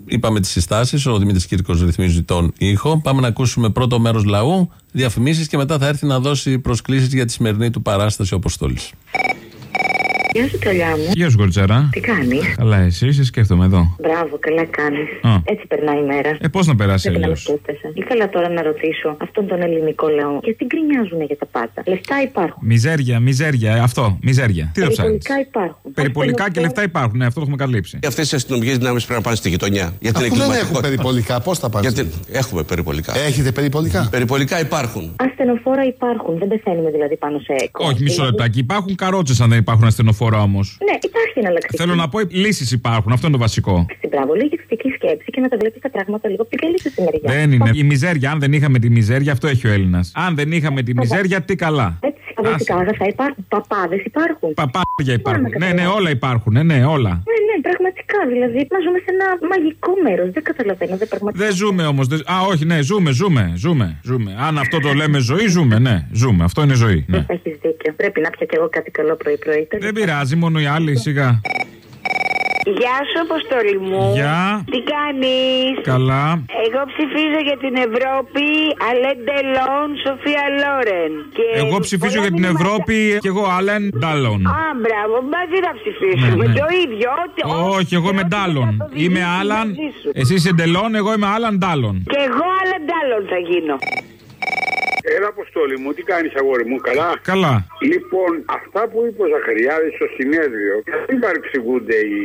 είπαμε τις συστάσεις. Ο Δημήτρης Κύρκος ρυθμίζει τον ήχο. Πάμε να ακούσουμε πρώτο μέρος λαού, διαφημίσεις και μετά θα έρθει να δώσει προσκλήσεις για τη σημερινή του παράσταση ο Αποστόλης. Γεια σου, καλιά μου. Γεια σου, κορτσάρα. Τι κάνεις; Καλά, εσύ, σε σκέφτομαι εδώ. Μπράβο, καλά κάνεις. Α. Έτσι περνάει η μέρα. Ε, πώς να περάσει Πρέπει να με αλλιώ. σκέφτεσαι. Ήθελα τώρα να ρωτήσω αυτόν τον ελληνικό λαό γιατί γκρινιάζουν για τα πάντα. Λεφτά υπάρχουν. Μιζέρια, μιζέρια, αυτό, μιζέρια. Τι θα ψάχνει. Περιπολικά υπάρχουν. Περιπολικά και λεφτά υπάρχουν, ναι, αυτό το έχουμε καλύψει. Αυτές οι αστυνομικές δυνάμεις πρέπει να πάνε στη γειτονιά. Για την Αφού δεν έχουν εγκληματικότητα. περιπολικά, πώς θα πάνε; Γιατί έχουμε περιπολικά. Έχετε περιπολικά; Περιπολικά υπάρχουν. Ασθενοφόρα υπάρχουν. Δεν πεθαίνουμε δηλαδή πάνω σε έκο. Όχι, μισό λεπτάκι. Υπάρχουν καρότσες αν δεν υπάρχουν ασθενοφόρα όμως. Ναι, υπάρχει εναλλακτική. Θέλω να πω, λύσεις υπάρχουν, αυτό είναι το βασικό. Στην μπράβο, λογιστική σκέψη και να τα βλέπεις τα πράγματα λίγο από την καλή σου τη μεριά. Δεν είναι. Η μιζέρια, αν δεν είχαμε τη μιζέρια, αυτό έχει ο Έλληνας. Αν δεν είχαμε τη μιζέρια, τι καλά. Έτσι, αγροτικά αγαθά υπάρχουν. Παπάδες υπάρχουν. Παπάρια υπάρχουν. Ναι, ναι, όλα υπάρχουν. Ναι, ναι, όλα. Ναι, ναι, πραγματικά. Δηλαδή, μα ζούμε σε ένα μαγικό μέρος. Δεν καταλαβαίνω. Δεν πραγματικά. Δεν ζούμε όμως. Α, όχι, ναι, ζούμε, ζούμε, ζούμε, ζούμε. Αν αυτό το λέμε ζωή, ζούμε, ναι, ζούμε. Αυτό είναι ζωή. Ναι. Έχεις δίκιο. Πρέπει να πιω κι εγώ κάτι καλό πρωί-πρωί. Δεν πειράζει, μόνο οι άλλοι, σιγά. Γεια σου, Αποστόλη μου. Γεια. Τι κάνεις; Καλά. Εγώ ψηφίζω για την Ευρώπη Αλέν Ντελόν, Σοφία Λόρεν. Και Εγώ ψηφίζω για την Ευρώπη και εγώ Άλεν Ντάλλον. Α, μπράβο, μαζί θα ψηφίσουμε. Ναι, ναι. Το ίδιος. Ό,τι, Όχι, εγώ είμαι Ντάλλον. Είμαι Άλαν. Εσύ είσαι Ντελόν, εγώ είμαι Άλαν Ντάλλον. Και εγώ Αλέν Ντάλλον θα γίνω. Έλα, Αποστόλη μου, τι κάνεις, αγόρι μου, καλά; Καλά. Λοιπόν, αυτά που είπε ο Ζαχαριάδης στο συνέδριο, δεν παρεξηγούνται οι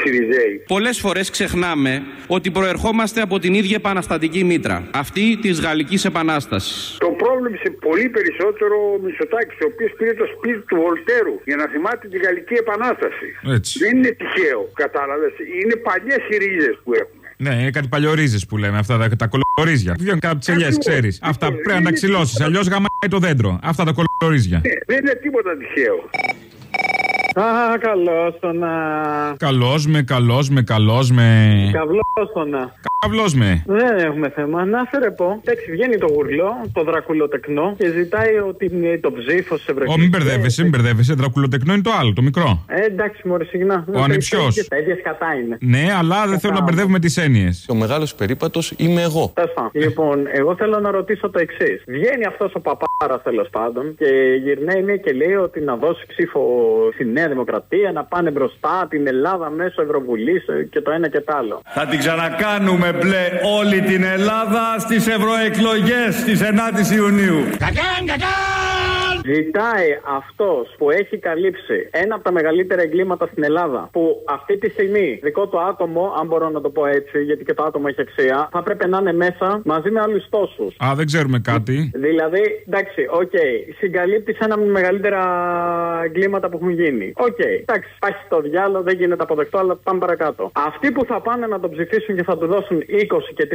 Σιριζέοι. Πολλές φορές ξεχνάμε ότι προερχόμαστε από την ίδια επαναστατική μήτρα, αυτή της Γαλλικής Επανάστασης. Το πρόβλεψε πολύ περισσότερο ο Μητσοτάκης, ο οποίος πήρε το σπίτι του Βολτέρου για να θυμάται τη Γαλλική Επανάσταση. Έτσι. Δεν είναι τυχαίο, κατάλαβες. Είναι παλιές οι ρίζε που έχουμε. Ναι, είναι κάτι παλιορίζε που λέμε αυτά τα, τα κολορίζια. Βγαίνουν κάτι τσελιέ, Ακριβώς. ξέρεις. Αυτά πρέπει να τα ξυλώσεις. Αλλιώς γαμάει το δέντρο. Αυτά τα κολορίζια. Ε, Δεν είναι τίποτα τυχαίο. Α, καλώ το να. Καλός με, καλός με, καλός με. Καβλό το να. καυλό με. Δεν έχουμε θέμα. Να σε ρε πω. Εντάξει, βγαίνει το γουρλό, το δρακουλοτεκνό και ζητάει ότι είναι το ψήφος σε Ω, μην μπερδεύεσαι, μην μπερδεύεσαι. Δρακουλοτεκνό είναι το άλλο, το μικρό. Ε, εντάξει, μωρέ, συγγνώμη. Ο ανιψιός. Τα ίδια σκατά είναι. Ναι, αλλά δεν θέλω να μπερδεύουμε τις έννοιες. Ο μεγάλος περίπατος είμαι εγώ. Τέλος πάντων. Λοιπόν, εγώ θέλω να ρωτήσω το εξής. Βγαίνει αυτός ο παπάρα τέλος πάντων και γυρνάει μία και λέει ότι να δώσει ψήφο στη Νέα Δημοκρατία, να πάνε μπροστά την Ελλάδα μέσω Ευρωβουλής και το ένα και το άλλο. Θα την ξανακάνουμε μπλε όλη την Ελλάδα στις ευρωεκλογές της 9ης Ιουνίου. Ζητάει αυτός που έχει καλύψει ένα από τα μεγαλύτερα εγκλήματα στην Ελλάδα, που αυτή τη στιγμή δικό του άτομο, αν μπορώ να το πω έτσι, γιατί και το άτομο έχει αξία, θα πρέπει να είναι μέσα μαζί με άλλους τόσους. Α, δεν ξέρουμε κάτι. Δηλαδή, εντάξει, οκ, okay, συγκαλύπτεις ένα από τα μεγαλύτερα εγκλήματα που έχουν γίνει. Οκ, okay, εντάξει, πάει στο διάολο, δεν γίνεται αποδεκτό, αλλά πάμε παρακάτω. Αυτοί που θα πάνε να τον ψηφίσουν και θα του δώσουν 20 και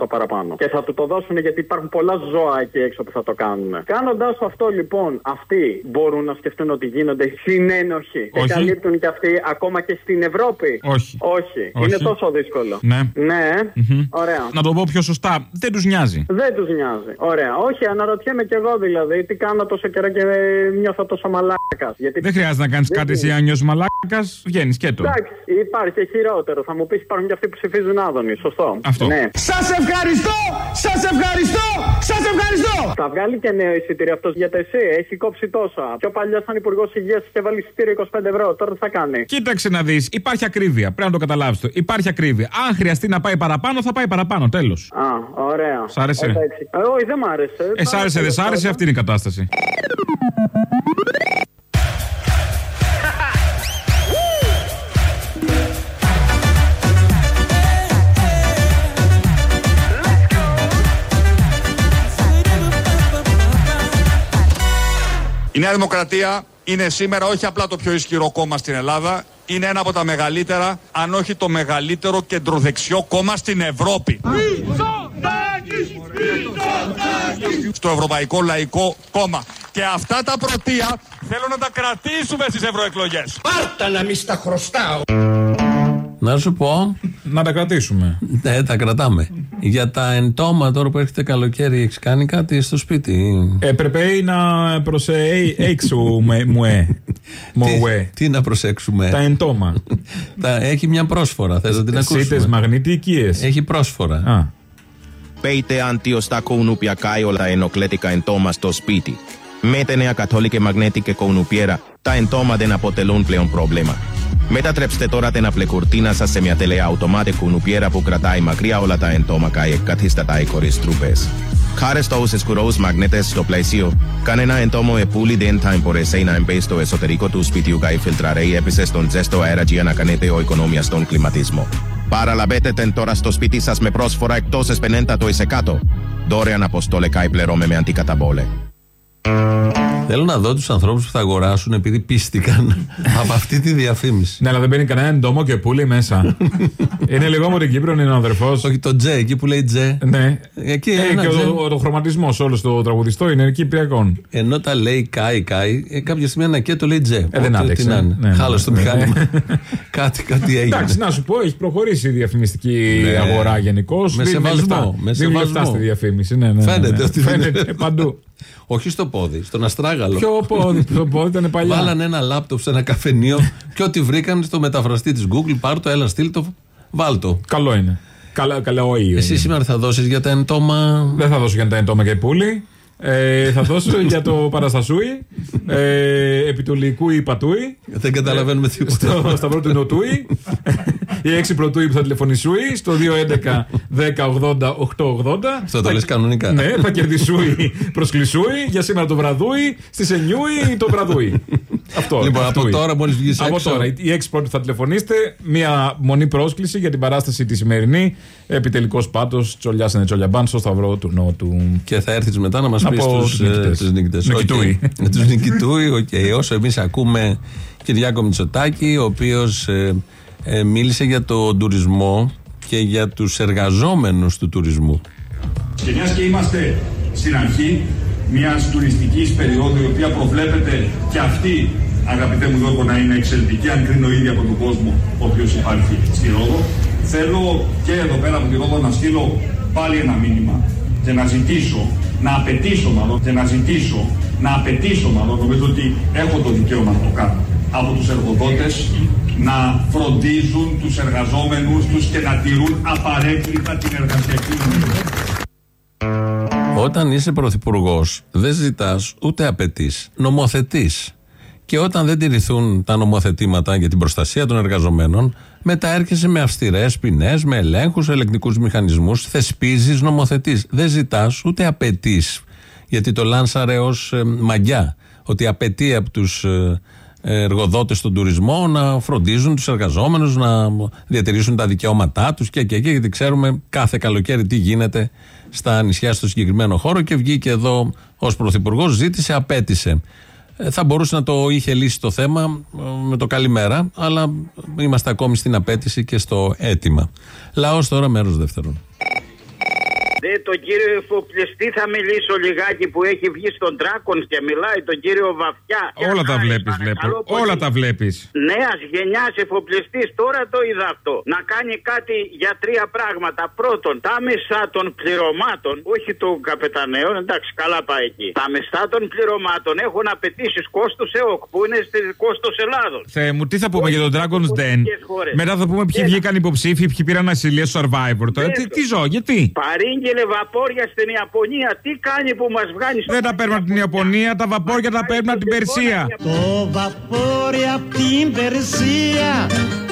30% παραπάνω και θα του το δώσουν γιατί υπάρχουν πολλά ζώα εκεί έξω που θα το κάνουν. Κάνοντα αυτό λοιπόν, αυτοί μπορούν να σκεφτούν ότι γίνονται συνένοχοι και Όχι. καλύπτουν και αυτοί ακόμα και στην Ευρώπη. Όχι. Όχι. Όχι. Είναι τόσο δύσκολο. Ναι. Ναι, Μμμ. ωραία. Να το πω πιο σωστά, δεν τους νοιάζει. Δεν τους νοιάζει. Ωραία. Όχι, αναρωτιέμαι κι εγώ δηλαδή τι κάνω τόσο καιρό και νιώθω τόσο μαλάκας. Γιατί... Δεν χρειάζεται να κάνεις Δεν κάτι εσύ είναι. αν νιώσεις μαλάκας, βγαίνεις και το. Εντάξει, υπάρχει και χειρότερο. Θα μου πεις υπάρχουν και αυτοί που ψηφίζουν άδωνη. Σωστό. Αυτό. Ναι. Σας ευχαριστώ! Σας ευχαριστώ! Σας ευχαριστώ! Θα βγάλει και νέο εισιτήριο αυτός γιατί εσύ έχει κόψει τόσα. Πιο παλιός ήταν υπουργός υγείας και βάλει εισιτήριο 25 ευρώ. Τώρα τι θα κάνει; Κοίταξε να δεις, υπάρχει ακρίβεια. Πρέπει να το καταλάβεις το. Υπάρχει ακρίβεια. Αν χρειαστεί να πάει παραπάνω, θα πάει παραπάνω. Τέλος. Α, ωραία. Σ' άρεσε; Εντάξει. Ε, όχι, δεν μ' άρεσε. Ε, σ' άρεσε, δεν σ' άρεσε, αυτή είναι η κατάσταση. Η Νέα Δημοκρατία είναι σήμερα όχι απλά το πιο ισχυρό κόμμα στην Ελλάδα, είναι ένα από τα μεγαλύτερα, αν όχι το μεγαλύτερο κεντροδεξιό κόμμα στην Ευρώπη. Στο Ευρωπαϊκό Λαϊκό Κόμμα. Και αυτά τα πρωτεία θέλω να τα κρατήσουμε στις ευρωεκλογές. Πάρτα να μη στα χρωστάω! Να σου πω. Να τα κρατήσουμε. Ναι, τα κρατάμε. Για τα εντόμα τώρα που έρχεται καλοκαίρι, έχεις κάνει κάτι στο σπίτι. Έπρεπε να προσέξουμε. Μουέ. *laughs* Μουέ. Τι να προσέξουμε; Τα εντόμα. *laughs* Τα- Έχει μια πρόσφορα. Θες να την Σίτες ακούσουμε; μαγνητικίες. Έχει πρόσφορα. Α. Peite antiosta kounupia kaiola enokletica entoma στο σπίτι. Μέτε νέα καθόλικε μαγνέτικε κοουνουπιέρα, τα εντόμα δεν αποτελούν πλέον πρόβλημα. Μετατρέψτε τώρα την απλεκουρτίνα σας σε μια τελεααυτομάτη κουνουπιέρα που κρατάει μακριά όλα τα εντόμακα και καθίσταται χωρίς τρούπες. Χάρη στους σκουρούς μαγνήτες στο πλαίσιο, κανένα εντόμο επούλη δεν θα μπορέσει να εμπέσει στο εσωτερικό του σπιτιού και φιλτραρέει έπεισε στον ζέστο αέρα για να κάνετε ο οικονομία στον κλιματισμό. Παραλαβετε την τώρα στο σπίτι σας με πρόσφορα εκτός es 50%. Δωρεάν αποστολικά πληρώμε με αντικαταβόλε. Θέλω να δω τους ανθρώπους που θα αγοράσουν επειδή πίστηκαν *laughs* από αυτή τη διαφήμιση. Ναι, αλλά δεν μπαίνει κανένα εντόμο και πουλί μέσα. *laughs* είναι λίγο από την Κύπρο, είναι ο αδερφός. Όχι το τζε, εκεί που λέει τζε. Ναι. Εκεί Ε, ένα και τζε. ο, ο, το χρωματισμός όλο το τραγουδιστό είναι κυπριακών. Ενώ τα λέει καί, καί, ε, κάποια στιγμή ένα και το λέει τζε. Ε, δεν Ό,τι- άντεξε. τι να είναι. Ναι, ναι. Χάλασε το Ναι. μηχάνημα. *laughs* κάτι, κάτι έγινε. Εντάξει, να σου πω, έχει προχωρήσει η διαφημιστική Ναι. αγορά γενικώς. Με σεβασμό, με Δίνουν λεφτά σεβασμό. στη διαφήμιση. Ναι, ναι, ναι, Φαίνεται ναι. ότι Φαίνεται δίνουν. παντού. Όχι στο πόδι, στον αστράγαλο. Ποιο πόδι, ποιο πόδι ήταν παλιά. Βάλανε ένα λάπτοπ σε ένα καφενείο και ό,τι βρήκαν στο μεταφραστή της Google, πάρ το, έλα, στείλ το, βάλ το. Καλό είναι. Καλά, καλό ο ήλιος. Εσύ σήμερα θα δώσεις για τα εντόμα. Δεν θα δώσω για τα εντόμα και πουλί. Ε, θα δώσω για το παραστασούι. Ε, επί του λυκού ή πατούι. Δεν καταλαβαίνουμε τίποτα. Στο σταυρό του Νοτούι. Η έξι πρωτούι που θα τηλεφωνησούι. Στο 211 1080 880. Αυτό το λες κανονικά. Ναι, θα κερδισούι προσκλησούι. Για σήμερα το βραδούι. Στη σενιούι το βραδούι. Αυτό. Λοιπόν, από αυτούι. τώρα μόλις βγεις Από έξω. τώρα. Οι έξι πρώτοι που θα τηλεφωνήσετε. Μία μονή πρόσκληση για την παράσταση τη σημερινή. Επιτελικός πάτος. Τσολιά είναι τσολιαμπάν στο σταυρό του Νότου. Και θα έρθεις μετά να μας πεις Από τους νικητές. τους νικητές. Νικητούι. Τους νικητούι, οκ. Όσο εμείς ακούμε Κυριάκο Μητσοτάκη, ο οποίος μίλησε για τον τουρισμό και για τους εργαζόμενους του τουρισμού. Και μιας και είμαστε στην αρχή μιας τουριστικής περίοδου, η οποία προβλέπεται και αυτή, αγαπητέ μου Γιώργο, να είναι εξαιρετική, αν κρίνω ήδη από τον κόσμο ο οποίο υπάρχει στη Ρόδο. Θέλω και εδώ πέρα από τη Ρόδο να στείλω πάλι ένα μήνυμα και να ζητήσω, να απαιτήσω μάλλον και να ζητήσω, να απαιτήσω μάλλον, νομίζω ότι έχω το δικαίωμα να το κάνω, από τους εργοδότες να φροντίζουν τους εργαζόμενους τους και να τηρούν απαρέκκλητα την εργασιακή νομοθεσία. Όταν είσαι πρωθυπουργός, δεν ζητάς ούτε απαιτείς. Νομοθετείς. Και όταν δεν τηρηθούν τα νομοθετήματα για την προστασία των εργαζομένων, μετά έρχεσαι με αυστηρές ποινές, με ελέγχους, ελεκτικούς μηχανισμούς, θεσπίζεις, νομοθετείς. Δεν ζητάς ούτε απαιτείς. Γιατί το λάνσαρε ως μαγιά. Ότι απαιτεί από τους εργοδότες στον τουρισμό να φροντίζουν τους εργαζόμενους, να διατηρήσουν τα δικαιώματά τους και, και, και, γιατί ξέρουμε κάθε καλοκαίρι τι γίνεται στα νησιά στο συγκεκριμένο χώρο και βγήκε εδώ ως πρωθυπουργός, ζήτησε, απέτησε. Ε, θα μπορούσε να το είχε λύσει το θέμα ε, με το καλημέρα, αλλά είμαστε ακόμη στην απέτηση και στο αίτημα. Λαός τώρα, μέρος δεύτερον. Ναι, τον κύριο εφοπλιστή θα μιλήσω λιγάκι που έχει βγει στον Τράκον και μιλάει τον κύριο Βαφιά. Όλα τα βλέπεις, βλέπω. Όλα τα βλέπεις. Νέας γενιάς εφοπλιστή, τώρα το είδα αυτό. Να κάνει κάτι για τρία πράγματα. Πρώτον, τα μισά των πληρωμάτων, όχι του καπεταναίων, εντάξει, καλά πάει εκεί. Τα μισά των πληρωμάτων έχουν απαιτήσεις κόστου ΕΟΚ που είναι στη κόστος Ελλάδος. Θεέ μου, τι θα πούμε για τον Dragon's Den; Μετά θα πούμε ποιοι βγήκαν υποψήφοι, ποιοι πήραν ασυλία στο Survivor. Τώρα, τι, τι ζω, γιατί; Παρήγγειλε βαπόρια στην Ιαπωνία. Τι κάνει που μας βγάνει στο Δεν τα παίρνουν από την Ιαπωνία, τα βαπόρια τα παίρνουν από την Περσία. Το βαπόρι απ' την Περσία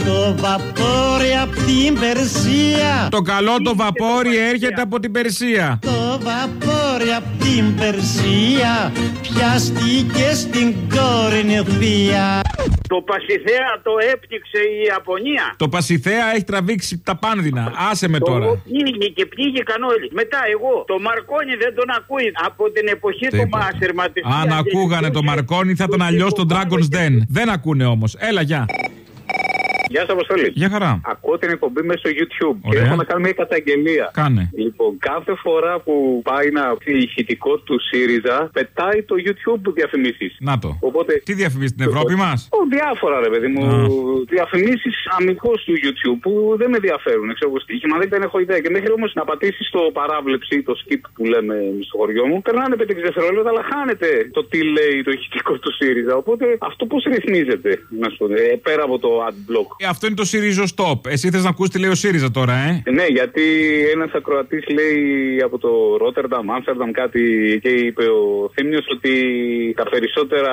Το βαπόρι απ' την Περσία Το καλό το βαπόρι έρχεται από την Περσία. Το βαπόρι απ' την Περσία Πιάστηκε στην κορυφαία Το Πασιθέα το έπνιξε η Ιαπωνία. Το Πασιθέα έχει τραβήξει τα πάνδυνα. Άσε με τώρα. Το πήγε και πήγηκαν όλοι. Μετά εγώ, το Μαρκόνι δεν τον ακούει από την εποχή του Μάσερμα. της Αν Θείας ακούγανε το Μαρκόνι θα ήταν αλλιώς το Dragon's Den. Δεν ακούνε όμως. Έλα, γεια. Γεια σας, Αποστολή. Γεια χαρά. Ακούω την εκπομπή μέσα στο YouTube και Ωραία. έχω να κάνω μια καταγγελία. Κάνε. Λοιπόν, κάθε φορά που πάει να πει ηχητικό του ΣΥΡΙΖΑ, πετάει το YouTube διαφημίσεις. Να το. Οπότε. Τι διαφημίζει στην Ευρώπη μας; Ω, διάφορα ρε παιδί μου. Α. Διαφημίσεις αμυγός του YouTube που δεν με ενδιαφέρουν. Ξέρω εγώ στοίχημα, δεν έχω ιδέα. Και μέχρι όμως να πατήσεις το παράβλεψη, το skip που λέμε εμείς στο χωριό μου, περνάνε 5-6 δευτερόλεπτα, αλλά χάνεται το τι λέει το ηχητικό του ΣΥΡΙΖΑ. Οπότε αυτό πώς ρυθμίζεται, να σου πω, ε, πέρα από το adblock. Ε, Αυτό είναι το ΣΥΡΙΖΟ Stop. Εσύ θες να ακούσει τι λέει ο ΣΥΡΙΖΑ τώρα, ε; Ναι, γιατί ένας ακροατής λέει από το Ρότερνταμ, Άμστερνταμ κάτι και είπε ο Θήμιος ότι τα περισσότερα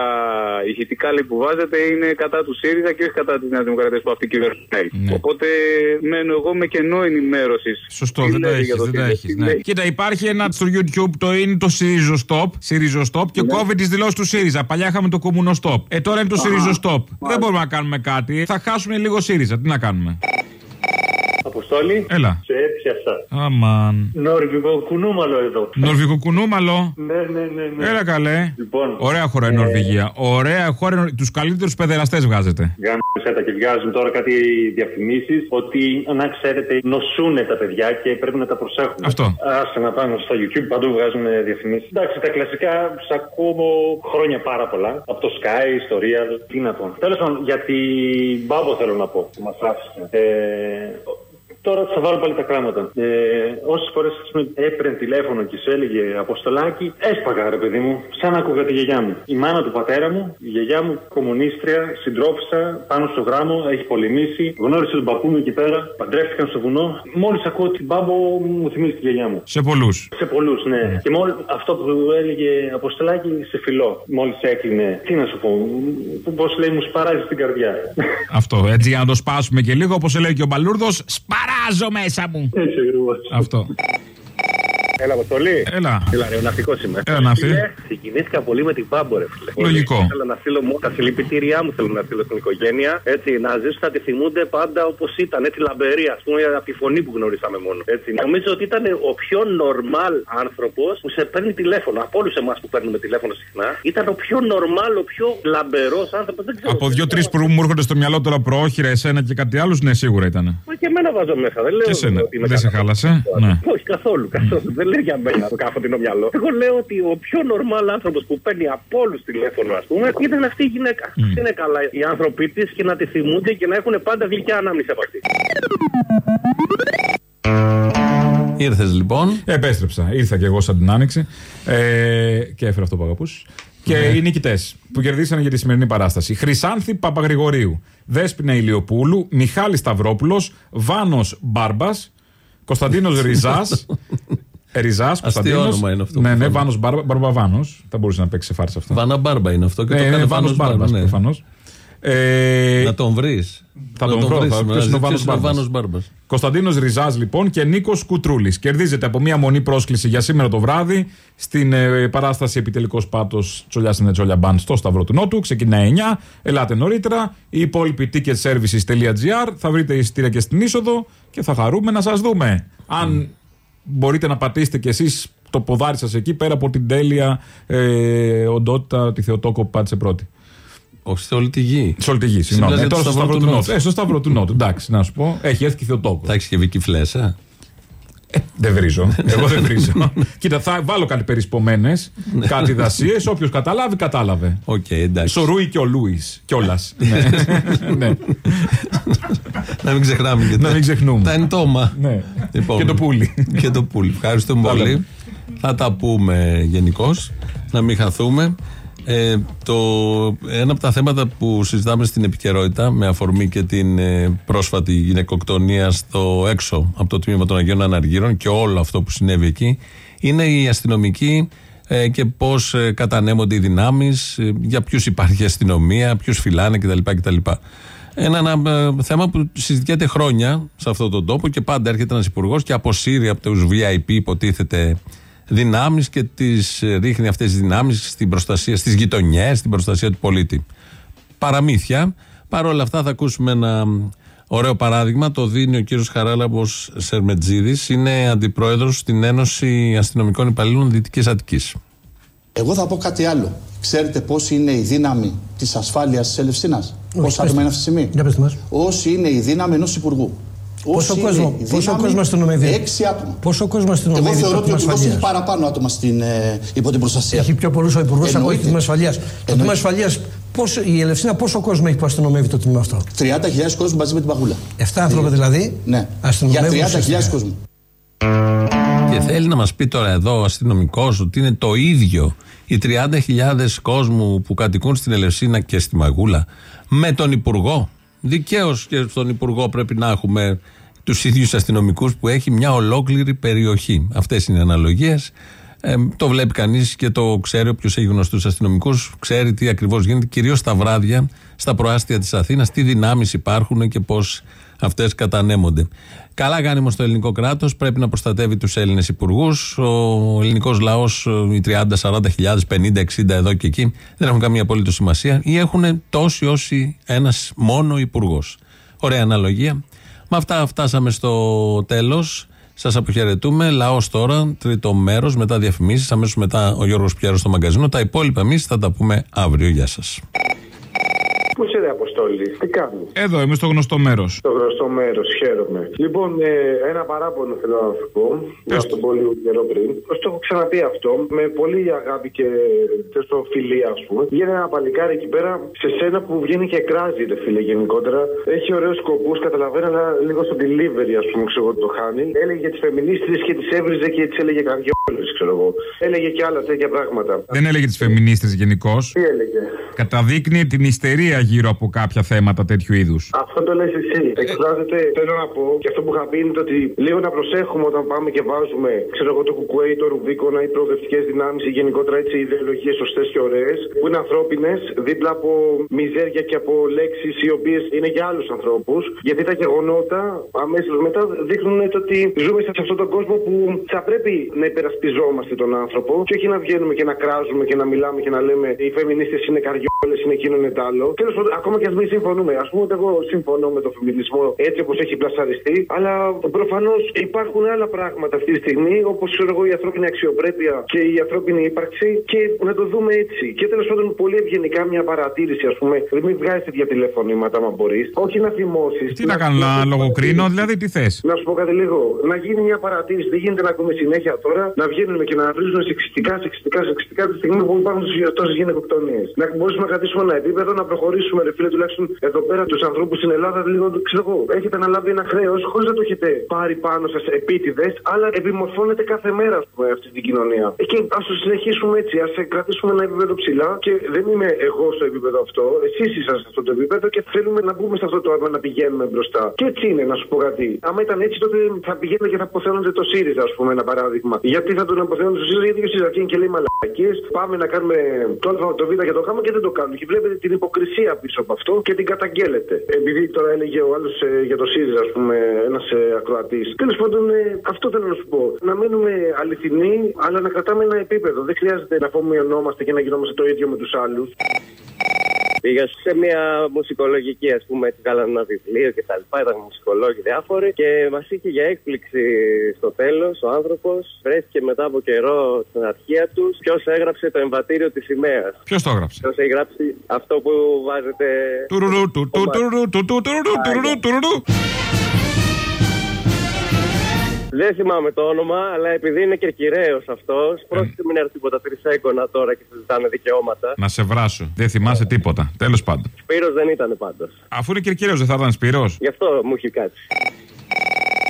ηχητικά λέει, που βάζετε είναι κατά του ΣΥΡΙΖΑ και όχι κατά της Νέας Δημοκρατίας που αυτή κυβερνάει. Οπότε μένω εγώ με κενό ενημέρωσης. Σωστό, δεν το έχεις. Δεν το έχεις, ναι. Κοίτα, υπάρχει ένα στο YouTube το είναι το ΣΥΡΙΖΟ Stop, ΣΥΡΙΖΟ Stop και Ναι. κόβει τις δηλώσεις του ΣΥΡΙΖΑ. Παλιά είχαμε το Κομμουνό Stop. Ε, τώρα είναι το Α, ΣΥΡΙΖΟ Stop. Δεν μάλιστα. μπορούμε να κάνουμε κάτι. Θα χάσουμε λίγο ΣΥΡΙΖΑ. Τι να κάνουμε. Αποστόλη. Έλα. Σε έπιασα. Αμαν. Νόρβηγο κουνούμαλο εδώ. Νορβηγικό κουνούμαλο. Ναι, ναι, ναι. ναι. Έλα καλέ. Λοιπόν, Ωραία χώρα η ε, Νορβηγία. Ωραία χώρα. Τους καλύτερους παιδεραστές βγάζετε. Γάμισα τα και βγάζουν τώρα κάτι διαφημίσεις ότι να ξέρετε νοσούν τα παιδιά και πρέπει να τα προσέχουν. Αυτό. Άσε να πάνε στο YouTube, παντού βγάζουν διαφημίσεις. Εντάξει, τα κλασικά σ' ακούω χρόνια πάρα πολλά. Από το Sky, στο Real. Τι να πω. Τέλος πάντων, για την Μπάμπο θέλω να πω που μας άφησε. Ε, Τώρα θα βάλω πάλι τα κράματα. Ε, Όσες φορές έπαιρνε τηλέφωνο και σου έλεγε Αποστολάκι, έσπαγα ρε παιδί μου, σαν να άκουγα τη γιαγιά μου. Η μάνα του πατέρα μου, η γιαγιά μου, κομμουνίστρια, συντρόφισσα, πάνω στο γράμμο, έχει πολεμήσει. Γνώρισε τον παππού μου εκεί πέρα, παντρεύτηκαν στο βουνό. Μόλις ακούω την μπάμπο, μου θυμίζει τη γιαγιά μου. Σε πολλούς. Σε πολλούς, ναι. Και μόλι αυτό που έλεγε Αποστολάκι, σε φιλό. Μόλις έκλεινε, τι να σου πω, πώς λέει, μου σπαράζει την καρδιά. Αυτό. Έτσι για να το σπάσουμε και λίγο, όπως λέει και ο Μπαλούρδος, σπαράζω μέσα μου. Έτσι ακριβώς. Αυτό. Έλα, Αποστολή. Έλα. Έλα, ρε, ο ναυτικός είμαι. Έλα, ναυτί. Φίλε, Συγκινήθηκα πολύ με την Πάμπο, ρε φίλε. Λογικό. Θέλω να στείλω μόνο τα συλληπιτήριά μου, θέλω να στείλω στην οικογένεια. Έτσι, να ζήσουν να τη θυμούνται πάντα όπως ήταν, έτσι λαμπερή, ας πούμε, από τη φωνή που γνωρίσαμε μόνο. Έτσι. Νομίζω ότι ήταν ο πιο normal άνθρωπος που σε παίρνει τηλέφωνο. Από όλους εμάς που παίρνουμε τηλέφωνο συχνά, ήταν ο πιο normal, ο πιο λαμπερός άνθρωπος. Δεν ξέρω. Από δύο-τρεις που μου έρχονται στο μυαλό τώρα πρόχειρα, εσένα και κάτι άλλο, ναι, σίγουρα ήταν. Μα και εμένα βάζω μέσα. Δεν λέω Και εσένα. ότι είμαι Δεν σε καλά. χάλασε. Ναι. Όχι καθόλου, καθόλου. Δεν λέει για μένα το καφωτινό μυαλό. Εγώ λέω ότι ο πιο νορμάλ άνθρωπος που παίρνει από όλους τηλέφωνο, ας πούμε, ήταν αυτή η γυναίκα. Mm. Είναι καλά οι άνθρωποι της και να τη θυμούνται και να έχουν πάντα γλυκιά ανάμνηση από αυτή. Ήρθες λοιπόν. Επέστρεψα. Ήρθα και εγώ σαν την άνοιξη. Ε, και έφερα αυτό που αγαπούσε. Και Ναι. οι νικητές που κερδίσανε για τη σημερινή παράσταση. Χρυσάνθη Παπαγρηγορίου, Δέσποινα Ηλιοπούλου, Μιχάλης Σταυρόπουλος, Βάνος Μπάρμπας, Κωνσταντίνος Ριζάς. *laughs* Ριζάς, Κωνσταντίνος. όνομα είναι αυτό Ναι, που ναι, φάνηκε. Βάνος Μπαρμπαβάνο. Θα μπορούσε να παίξει σε φάρσα αυτό. Βάνα Μπάρμπα είναι αυτό και το Ε, κάνει Βάνος Βάνος Μπάρμπας, Μπάρμπα. ναι. προφανώς. Ε, Να τον βρεις. Θα τον βρω. Θα ποιος είναι ο Βάνος Μπάρμπας. Μπάρμπας. Κωνσταντίνος Ριζάς λοιπόν και Νίκος Κουτρούλης. Κερδίζετε από μία μονή πρόσκληση για σήμερα το βράδυ στην ε, παράσταση Επιτελικός Πάτος Τσολιά στην Τσόλια Μπαν στο Σταυρό του Νότου. Ξεκινάει 9. Ελάτε νωρίτερα. Η υπόλοιπη ticketservices.gr. Θα βρείτε εισιτήρια και στην είσοδο και θα χαρούμε να σας δούμε. Αν μπορείτε να πατήσετε κι εσείς το ποδάρι σας εκεί πέρα από την τέλεια ε, οντότητα τη Θεοτόκο που πάτησε πρώτη. Όχι, σε όλη τη γη. Σε όλη τη γη, συγγνώμη. Μιλάς Ε, για τώρα το στο Σταυρό του Νότου. Ε, στο Σταυρό του Νότου. Εντάξει, να σου πω. Έχει έρθει και Θεοτόκος. Θα έχεις και Βίκυ Φλέσσα. Δεν βρίζω. *laughs* Εγώ δεν βρίζω. Κοίτα, θα βάλω κάτι περισπομένες, κάτι δασίες. Όποιος καταλάβει, κατάλαβε. Οκ, εντάξει. Σορούη και ο Λούις. Κιόλας. *laughs* ναι. Να μην ξεχνάμε και Να μην ξεχνούμε. Τα εντόμα. Ναι. Λοιπόν, Και το πουλί. *laughs* και το πουλί. Ευχαριστούμε Τα πολύ. λέμε. Θα τα πούμε γενικώς. Να μην χαθούμε. Ε, το, ένα από τα θέματα που συζητάμε στην επικαιρότητα με αφορμή και την ε, πρόσφατη γυναικοκτονία στο έξω από το τμήμα των Αγίων Αναργύρων και όλο αυτό που συνέβη εκεί είναι οι αστυνομικοί ε, και πώς ε, κατανέμονται οι δυνάμεις, για ποιους υπάρχει αστυνομία, ποιους φυλάνε κτλ. κτλ. Ένα, ένα ε, θέμα που συζητιέται χρόνια σε αυτόν τον τόπο και πάντα έρχεται ένας υπουργός και αποσύρει από τους VIP, υποτίθεται, δυνάμεις και τις ρίχνει αυτές τις δυνάμεις στην προστασία, στις γειτονιές, στην προστασία του πολίτη. Παραμύθια. Παρ' όλα αυτά θα ακούσουμε ένα ωραίο παράδειγμα. Το δίνει ο κύριος Χαράλαμπος Σερμετζίδης. Είναι αντιπρόεδρος στην Ένωση Αστυνομικών Υπαλλήλων Δυτικής Αττικής. Εγώ θα πω κάτι άλλο. Ξέρετε πώς είναι η δύναμη της ασφάλειας της Ελευσίνας, Πόσα άτομα είναι αυτή τη στιγμή; Για πες μας. Όσοι είναι η δύναμη ενός υπουργού; Πόσο Όσοι κόσμο- είναι η πόσο δύναμη κόσμος αστυνομεύει; Έξι άτομα. Πόσο κόσμος Εγώ αστυνομεύει θεωρώ το ότι ο τμήμα υπουργό έχει ασφαλείας; παραπάνω άτομα στην, ε, υπό την προστασία. Έχει πιο πολλούς ο υπουργός από το Εννοείται. τμήμα ασφαλείας. Το τμήμα ασφαλείας, η Ελευσίνα πόσο κόσμο έχει που αστυνομεύει το τμήμα αυτό; 30.000 κόσμο μαζί με την παγούλα. 7 άνθρωποι δηλαδή; Ναι. Για αστυνομεύουν 30.000 ουσιαστικά. κόσμο. Και θέλει να μας πει τώρα εδώ ο αστυνομικός ότι είναι το ίδιο οι 30.000 κόσμου που κατοικούν στην Ελευσίνα και στη Μαγούλα με τον Υπουργό. Δικαίως και στον Υπουργό πρέπει να έχουμε τους ίδιους αστυνομικούς που έχει μια ολόκληρη περιοχή. Αυτές είναι οι αναλογίες. Ε, το βλέπει κανείς και το ξέρει. Όποιος έχει γνωστούς αστυνομικούς, ξέρει τι ακριβώς γίνεται, κυρίως τα βράδια, στα προάστια της Αθήνας, τι δυνάμεις υπάρχουν και πώς αυτές κατανέμονται. Καλά κάνει όμως το ελληνικό κράτος. Πρέπει να προστατεύει τους Έλληνες υπουργούς. Ο ελληνικός λαός, οι 30, 40 χιλιάδες, 50, 60 εδώ και εκεί, δεν έχουν καμία απολύτως σημασία ή έχουν τόσοι όσοι ένας μόνο υπουργός. Ωραία αναλογία. Με αυτά φτάσαμε στο τέλος. Σας αποχαιρετούμε. Λαός τώρα, τρίτο μέρος, μετά διαφημίσεις. Αμέσως μετά ο Γιώργος Πιέρος στο μαγκαζίνο. Τα υπόλοιπα εμείς θα τα πούμε αύριο. Γεια σας. Πού είσαι, ρε Αποστόλη, τι κάνεις; Εδώ είμαι στο γνωστό μέρος. Στο γνωστό μέρος, χαίρομαι. Λοιπόν, ε, ένα παράπονο θέλω να σου πω. Να το πω λίγο καιρό πριν. Πώς το έχω ξαναπεί αυτό, με πολύ αγάπη και στο φιλία, ας πούμε. Βγαίνει ένα παλικάρι εκεί πέρα σε σένα που βγαίνει και κράζει, ρε φίλε, γενικότερα. Έχει ωραίους σκοπούς, καταλαβαίνω, αλλά λίγο στο delivery, ας πούμε, ξέρω εγώ τι το χάνει. Έλεγε για τις φεμινίστρες και τις έβριζε και τις έλεγε καρδιόλες, ξέρω εγώ. Έλεγε και άλλα τέτοια πράγματα. Δεν έλεγε τις φεμινίστρες γενικώς. Τι έλεγε; Καταδείκνει την ιστερία γύρω από κάποια θέματα τέτοιου είδους. Αυτό το λες εσύ. Εκφράζεται, θέλω να πω, και αυτό που είχα πει είναι το ότι λίγο να προσέχουμε όταν πάμε και βάζουμε, ξέρω εγώ, το κουκουέ ή το ρουβίκονα ή προοδευτικές δυνάμεις ή γενικότερα έτσι ιδεολογίες σωστές και ωραίες, που είναι ανθρώπινες, δίπλα από μιζέρια και από λέξεις οι οποίες είναι για άλλους ανθρώπους. Γιατί τα γεγονότα αμέσως μετά δείχνουν το ότι ζούμε σε αυτόν τον κόσμο που θα πρέπει να υπερασπιζόμαστε τον άνθρωπο και όχι να βγαίνουμε και να κράζουμε και να μιλάμε και να λέμε οι φεμινίστες είναι καριόλες, είναι εκείνο είναι τ' άλλο. Τέλος πάντων, ακόμα και ας στιγμή συμφωνούμε. Α πούμε ότι εγώ συμφωνώ με τον φεμινισμό έτσι όπως έχει πλασαριστεί, αλλά προφανώς υπάρχουν άλλα πράγματα αυτή τη στιγμή, όπως ξέρω εγώ η ανθρώπινη αξιοπρέπεια και η ανθρώπινη ύπαρξη και να το δούμε έτσι. Και τέλος πάντων πολύ ευγενικά μια παρατήρηση, ας πούμε. Μην βγάζει τέτοια τηλεφωνήματα, άμα μπορείς. Όχι να θυμώσεις. Τι να κάνω, να λογοκρίνω, δηλαδή τι θες; Να σου πω κάτι λίγο. Να γίνει μια παρατήρηση. Δεν γίνεται να ακούμε συνέχεια τώρα να βγαίνουμε και να βρίζουμε σεξιστικά, σεξιστικά, σεξιστικά τη στιγμή που υπάρχουν τόσες γυναικοκτονίες. Να μπορούμε να κρατήσουμε ένα επίπεδο, να προχωρήσουμε, ρε φίλε, τουλάχιστον εδώ πέρα τους ανθρώπους στην Ελλάδα, λίγο ξέρω εγώ. Έχετε αναλάβει ένα χρέος χωρίς να το έχετε πάρει πάνω σας επίτηδες, αλλά επιμορφώνεται κάθε μέρα, ας πούμε, αυτή την κοινωνία. Ε, Και ας το συνεχίσουμε έτσι, ας κρατήσουμε ένα επίπεδο ψηλά και δεν είμαι εγώ στο επίπεδο αυτό, εσείς είσαστε σε αυτό το επίπεδο και θέλουμε να μπούμε σε αυτό το αίμα να πηγαίνουμε μπροστά. Και έτσι είναι, να σου πω κάτι. Άμα ήταν έτσι, τότε θα πηγαίνουν και θα αποθέωνονται το ΣΥΡΙΖΑ, ας πούμε, ένα παράδειγμα. Γιατί θα τον αποθέωνονται στο ΣΥΡΙΖΑ, γιατί ο ΣΥΡΙΖΑ είναι και λέει μαλακίες. Πάμε να κάνουμε το Α, το Β και το Γ και δεν το κάνουν. Και βλέπετε την υποκρισία πίσω από αυτό και την καταγγέλλετε. Επειδή τώρα έλεγε ο άλλος για το ΣΥΡΙΖΑ, ας πούμε, ένας ακροατής. Τέλος πάντων, ε, αυτό θέλω να σου πω. Να μένουμε αληθινοί, αλλά να κρατάμε ένα επίπεδο. Δεν χρειάζεται να απομειωνόμαστε και να γινόμαστε το ίδιο με τους άλλους. Πήγα σε μια μουσικολογική, ας πούμε, έτσι βγάλανε ένα βιβλίο και τα λοιπά. Ήταν μουσικολόγοι διάφοροι και μας είχε για έκπληξη στο τέλος ο άνθρωπος. Βρέθηκε μετά από καιρό στην αρχεία τους ποιος έγραψε το εμβατήριο της σημαίας. Ποιος το έγραψε; Ποιος έχει γράψει αυτό που βάζετε. Τουρουρού, του, του, τουρουρού, του, του, τουρουρού, τουρουρού, τουρουρού. Δεν θυμάμαι το όνομα, αλλά επειδή είναι κερκυραίος αυτός, πρόσεχε μην έρθει τίποτα τρισέγγωνα τώρα και συζητάνε δικαιώματα. Να σε βράσω. Δεν θυμάσαι τίποτα. Τέλος πάντων. Σπύρος δεν ήταν πάντως. Αφού είναι κερκυραίος, δεν θα ήταν Σπυρός. Γι' αυτό μου έχει κάτσει.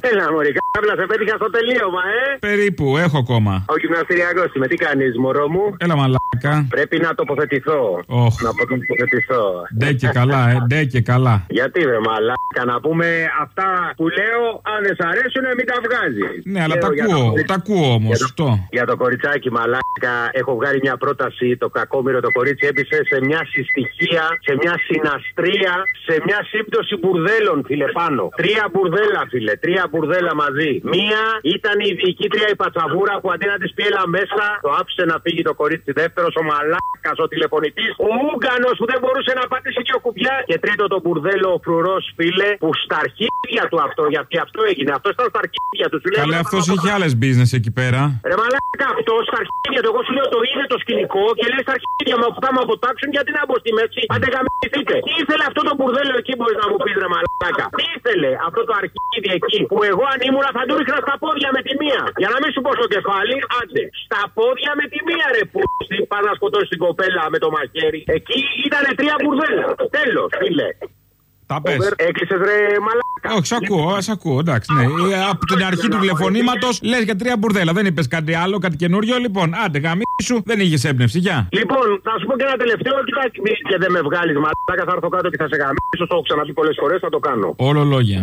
Έλα, Μωρή, κάμπλα σε πέτυχα στο τελείωμα, ε! Περίπου, έχω ακόμα. Ο γυμναστηριακός είμαι, τι κάνεις, μωρό μου; Έλα, μαλάκα. Πρέπει να τοποθετηθώ. Οχ. Να τοποθετηθώ. Ντε και καλά, ε, ντε και καλά. Γιατί ρε μαλάκα, να πούμε αυτά που λέω, αν δεν σ' αρέσουν, μην τα βγάζεις. Ναι, αλλά τα ακούω, τα ακούω όμως. Αυτό. Για το κοριτσάκι, μαλάκα, έχω βγάλει μια πρόταση. Το κακόμοιρο το κορίτσι έπεισε σε μια συστοιχεία, σε μια συναστρία, σε μια σύμπτωση μπουρδέλων, φίλε πάνω. Τρία μπουρδέλα, φίλε, τρία μπουρδέλα μαζί. Μία ήταν η διοικήτρια η πατσαβούρα που αντί να της πει έλα μέσα, το άφησε να φύγει το κορίτσι. Δεύτερος ο μαλάκας, ο τηλεφωνητής. Ο Ούγκανο που δεν μπορούσε να πατήσει και ο κουμπιά. Και τρίτο το μπουρδέλο ο φρουρός, φίλε, που στα αρχίδια του αυτό, γιατί αυτό έγινε. Αυτό ήταν στα αρχίδια του. Σου λέει, Καλέ, «Έλα, αυτός πάμε είχε άλλες business εκεί πέρα. Ρε μαλάκα αυτό στα αρχίδια του. Εγώ σου λέω το είδε το σκηνικό και λέει στα αρχίδια μου που θα με αποτάξουν γιατί να μπω στη μέση. Άντε γαμηθείτε. Τι ήθελε αυτό το μπουρδέλο εκεί μπορείς να μου πεις ρε μαλάκα. Τι ήθελε αυτό το αρχίδι εκεί που εγώ αν ήμουν θα του ρίχνα στα πόδια με τη μία. Για να μην σου πω στο κεφάλι, άντε. Στα πόδια με τη μία ρε που πας να σκοτώσεις την κοπέλα με το μαχαίρι. Εκεί ήταν τρία μπουρδέλα. Τέλος, φίλε. Τα πες. Έκλεισε ρε μαλάκα. Όχι, σ' ακούω, σ' ακούω, εντάξει. Ναι. Ε, Από την αρχή του τηλεφωνήματος λες για τρία μπουρδέλα. Δεν είπες κάτι άλλο, κάτι καινούριο. Λοιπόν, άντε, γαμίσου, δεν είχες έμπνευση. Γεια. Λοιπόν, θα σου πω και ένα τελευταίο. Κοιτάξτε, μη- και δεν με βγάλεις μαλάκα. Θα έρθω κάτω και θα σε γαμίσω. Το έχω ξαναπεί πολλές φορές, θα το κάνω. Όλο λόγια.